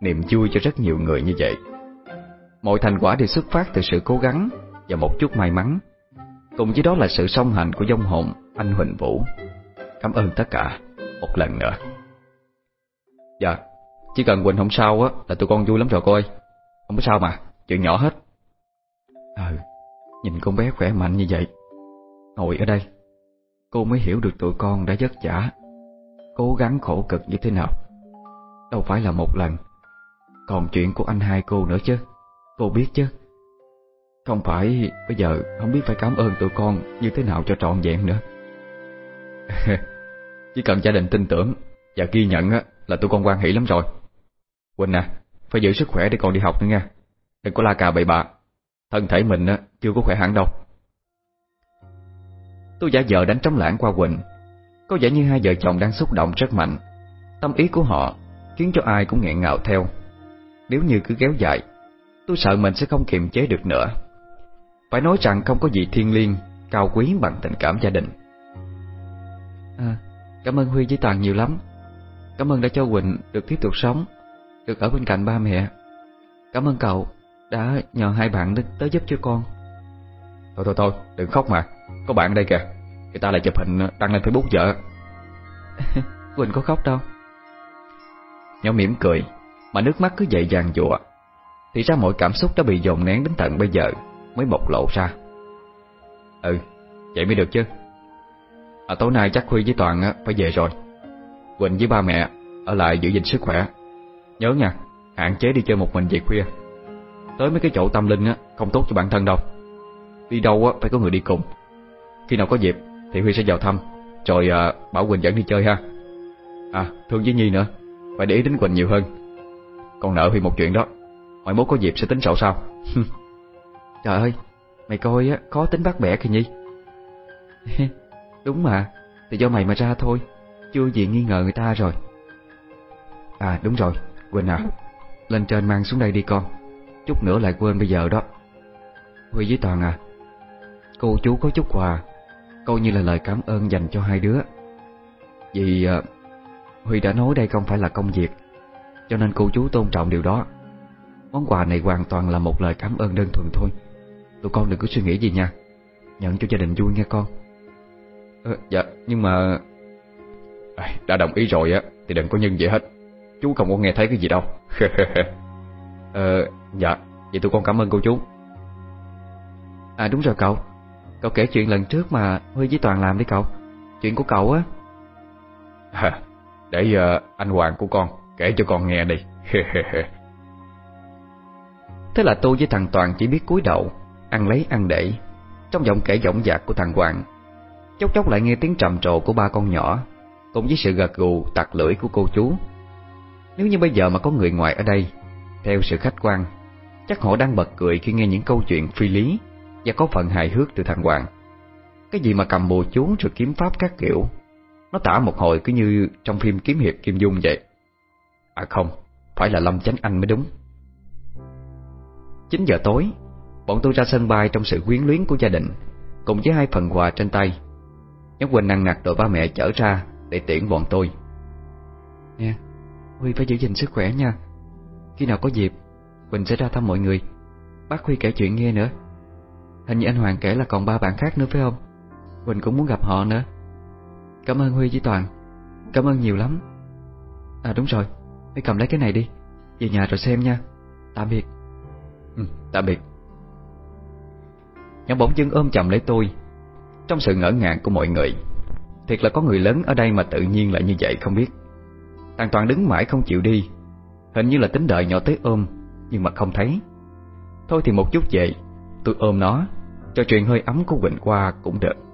A: Niềm vui cho rất nhiều người như vậy. Mọi thành quả đều xuất phát từ sự cố gắng Và một chút may mắn. Cùng với đó là sự song hành của dông hồn, Anh Huỳnh Vũ. Cảm ơn tất cả một lần nữa. Dạ Chỉ cần Quỳnh không sao á, Là tụi con vui lắm rồi cô ơi. Không có sao mà, Chuyện nhỏ hết. Ừ Nhìn con bé khỏe mạnh như vậy, Ngồi ở đây, Cô mới hiểu được tụi con đã vất vả, Cố gắng khổ cực như thế nào. Đâu phải là một lần, Còn chuyện của anh hai cô nữa chứ, Cô biết chứ. Không phải, bây giờ không biết phải cảm ơn tụi con Như thế nào cho trọn vẹn nữa. <laughs> Chỉ cần gia đình tin tưởng Và ghi nhận là tụi con quan hỷ lắm rồi. Quỳnh à Phải giữ sức khỏe để còn đi học nữa nha. Đừng có la cà bậy bạ. Thân thể mình chưa có khỏe hẳn đâu. Tôi giả vờ đánh trống lãng qua Quỳnh. Có vẻ như hai vợ chồng đang xúc động rất mạnh. Tâm ý của họ Khiến cho ai cũng nghẹn ngào theo. Nếu như cứ kéo dài, Tôi sợ mình sẽ không kiềm chế được nữa. Phải nói rằng không có gì thiên liêng Cao quý bằng tình cảm gia đình. À Cảm ơn Huy với Toàn nhiều lắm. Cảm ơn đã cho Quỳnh được tiếp tục sống Được ở bên cạnh ba mẹ. Cảm ơn cậu đã nhờ hai bạn tới giúp cho con.
B: Thôi thôi thôi đừng khóc mà. Có bạn đây kìa. Người ta lại chụp hình đăng lên Facebook vợ. <laughs>
A: Quỳnh có khóc đâu. Nhỏ mỉm cười Mà nước mắt cứ dậy dàng dụa. Thì ra mọi cảm xúc đã bị dồn nén đến tận bây giờ Mới bộc lộ ra.
B: Ừ Vậy mới được chứ. À tối nay chắc Huy với Toàn phải về rồi. Quỳnh với ba mẹ Ở lại giữ gìn sức khỏe. Nhớ nha Hạn chế đi chơi một mình về khuya. Tới mấy cái chỗ tâm linh á Không tốt cho bản thân đâu. Đi đâu á phải có người đi cùng. Khi nào có dịp thì Huy sẽ vào thăm. Rồi à, bảo Quỳnh dẫn đi chơi ha. À Thương với Nhi nữa Phải để ý đến Quỳnh nhiều hơn. Còn nợ Huy một chuyện đó. Mọi mốt có dịp sẽ tính sổ sao <laughs>
A: Trời ơi, Mày coi á, khó tính bắt bẻ kìa Nhi <laughs> Đúng mà Thì do mày mà ra thôi, Chưa gì nghi ngờ người ta rồi. À đúng rồi Quỳnh à. Lên trên mang xuống đây đi con, Chút nữa lại quên bây giờ đó. Huy với Toàn à Cô chú có chút quà, Coi như là lời cảm ơn dành cho hai đứa. Vì ờ, Huy đã nói đây không phải là công việc, Cho nên cô chú tôn trọng điều đó. Món quà này hoàn toàn là một lời cảm ơn đơn thuần thôi. Tụi con đừng có suy nghĩ gì nha. Nhận cho gia đình vui nghe con.
B: À, Dạ nhưng mà Đã đồng ý rồi á Thì đừng có nhân gì hết. Chú không có nghe thấy cái gì đâu. <laughs> Ờ dạ Vậy tụi con cảm ơn cô chú.
A: À đúng rồi cậu. Cậu kể chuyện lần trước mà Huy với Toàn làm đi cậu. Chuyện của cậu á.
B: À, <laughs> Để uh, anh Hoàng của con Kể cho con nghe đi. <laughs>
A: Thế là tôi với thằng Toàn chỉ biết cúi đầu Ăn lấy ăn để. Trong giọng kể giọng dạc của thằng Hoàng Chốc chốc lại nghe tiếng trầm trồ của ba con nhỏ Cùng với sự gật gù tặc lưỡi của cô chú. Nếu như bây giờ mà có người ngoài ở đây Theo sự khách quan Chắc họ đang bật cười khi nghe những câu chuyện phi lý Và có phần hài hước từ thằng Hoàng. Cái gì mà cầm bùa chú rồi kiếm pháp các kiểu Nó tả một hồi cứ như trong phim kiếm hiệp Kim Dung vậy. À không, phải là Lâm Chánh Anh mới đúng. 9 giờ tối Bọn tôi ra sân bay trong sự quyến luyến của gia đình Cùng với hai phần quà trên tay. Nhóm Quỳnh năng nặc đội ba mẹ chở ra Để tiễn bọn tôi. Nè, Huy phải giữ gìn sức khỏe nha. Khi nào có dịp Quỳnh sẽ ra thăm mọi người. Bác Huy kể chuyện nghe nữa. Hình như anh Hoàng kể là còn ba bạn khác nữa phải không? Quỳnh cũng muốn gặp họ nữa. Cảm ơn Huy với Toàn. Cảm ơn nhiều lắm. À đúng rồi. Hãy cầm lấy cái này đi. Về nhà rồi xem nha. Tạm biệt.
B: Ừ, Tạm biệt
A: Nhỏ bỗng dưng ôm chầm lấy tôi. Trong sự ngỡ ngàng của mọi người, Thiệt là có người lớn ở đây mà tự nhiên lại như vậy không biết. Thằng Toàn đứng mãi không chịu đi, Hình như là tính đợi nhỏ tới ôm, Nhưng mà không thấy. Thôi thì một chút vậy Tôi ôm nó, Cho chuyện hơi ấm của Quỳnh qua cũng được.